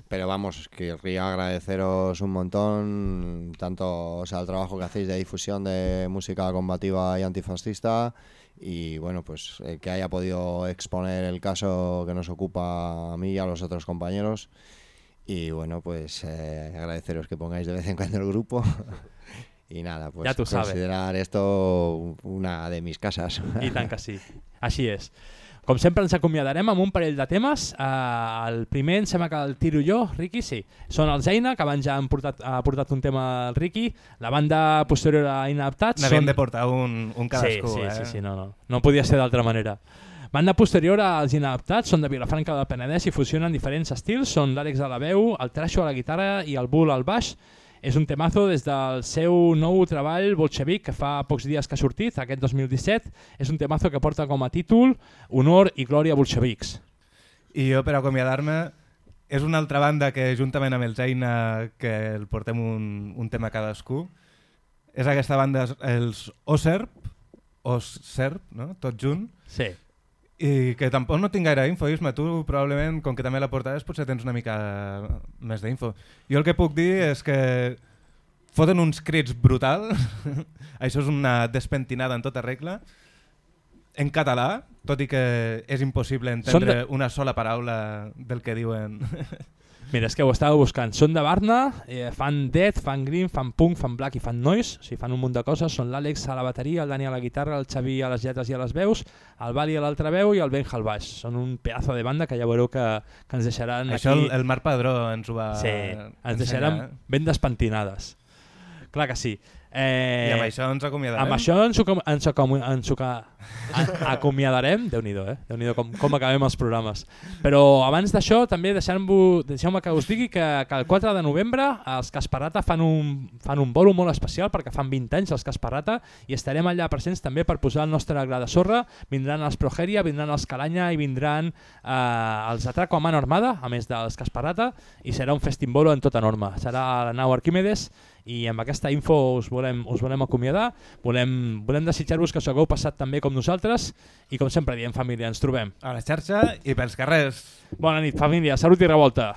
Pero vamos, querría agradeceros un montón, tanto o sea, el trabajo que hacéis de difusión de música combativa y antifascista, y bueno, pues eh, que haya podido exponer el caso que nos ocupa a mí y a los otros compañeros. Y bueno, pues eh, agradeceros que pongáis de vez en cuando el grupo. Y nada, pues Ya tú sabes. considerar esto una de mis casas. I tant que sí. Així és. Com sempre ens acomiadarem amb un parell de temes. Uh, el primer em sembla que el tiro jo, Ricky, sí. Són els Eina, que abans ja han portat, ha portat un tema al Ricky. La banda posterior a Inadaptats... N'havíem són- de portar un, un cadascú, sí, sí, eh? Sí, sí, no, no. No podia ser d'altra manera. Banda posterior als Inadaptats són de Vilafranca del Penedès i fusionen diferents estils. Són l'Àlex a la veu, el Trasho a la guitarra i el Bull al baix. És un temazo des del seu nou treball Bolxevic, que fa pocs dies que ha sortit, aquest 2017. És un temazo que porta com a títol Honor i glòria bolxevics. I jo, per acomiadar-me, és una altra banda que, juntament amb els Eina, que el portem un, un tema cadascú, és aquesta banda, els Oserp, Oserp, no? tot junt. Sí. I que tampoc no tinc gaire info, Isma, tu probablement, com que també la portaves, potser tens una mica més d'info. Jo el que puc dir és que foten uns crits brutal, això és una despentinada en tota regla, en català, tot i que és impossible entendre de- una sola paraula del que diuen. Mira, és que ho estava buscant. Són de Barna, eh, fan death, fan green, fan punk, fan black i fan noise. O sigui, fan un munt de coses. Són l'Àlex a la bateria, el Dani a la guitarra, el Xavi a les lletres i a les veus, el Bali a l'altra veu i el Benja al baix. Són un pedazo de banda que ja veureu que, que ens deixaran Això aquí... el, el Marc Padró ens ho va Sí, ens ensenyar, deixaran ben despentinades. Clar que sí. Eh, I amb això ens acomiadarem? Amb això ens, acom ens, acom ens acomiadarem. Déu-n'hi-do, eh? Déu com, com acabem els programes. Però abans d'això, també deixeu-me deixeu que us digui que, que el 4 de novembre els Casparrata fan un, fan un bolo molt especial perquè fan 20 anys els Casparrata i estarem allà presents també per posar el nostre gra de sorra. Vindran els Progeria, vindran els Calanya i vindran eh, els Atraco a Mano Armada, a més dels Casparrata, i serà un festimbolo en tota norma. Serà a la nau Arquímedes i amb aquesta info us volem, us volem acomiadar, volem, volem desitjar-vos que us hagueu passat també com nosaltres i com sempre diem família, ens trobem. A la xarxa i pels carrers. Bona nit família, salut i revolta.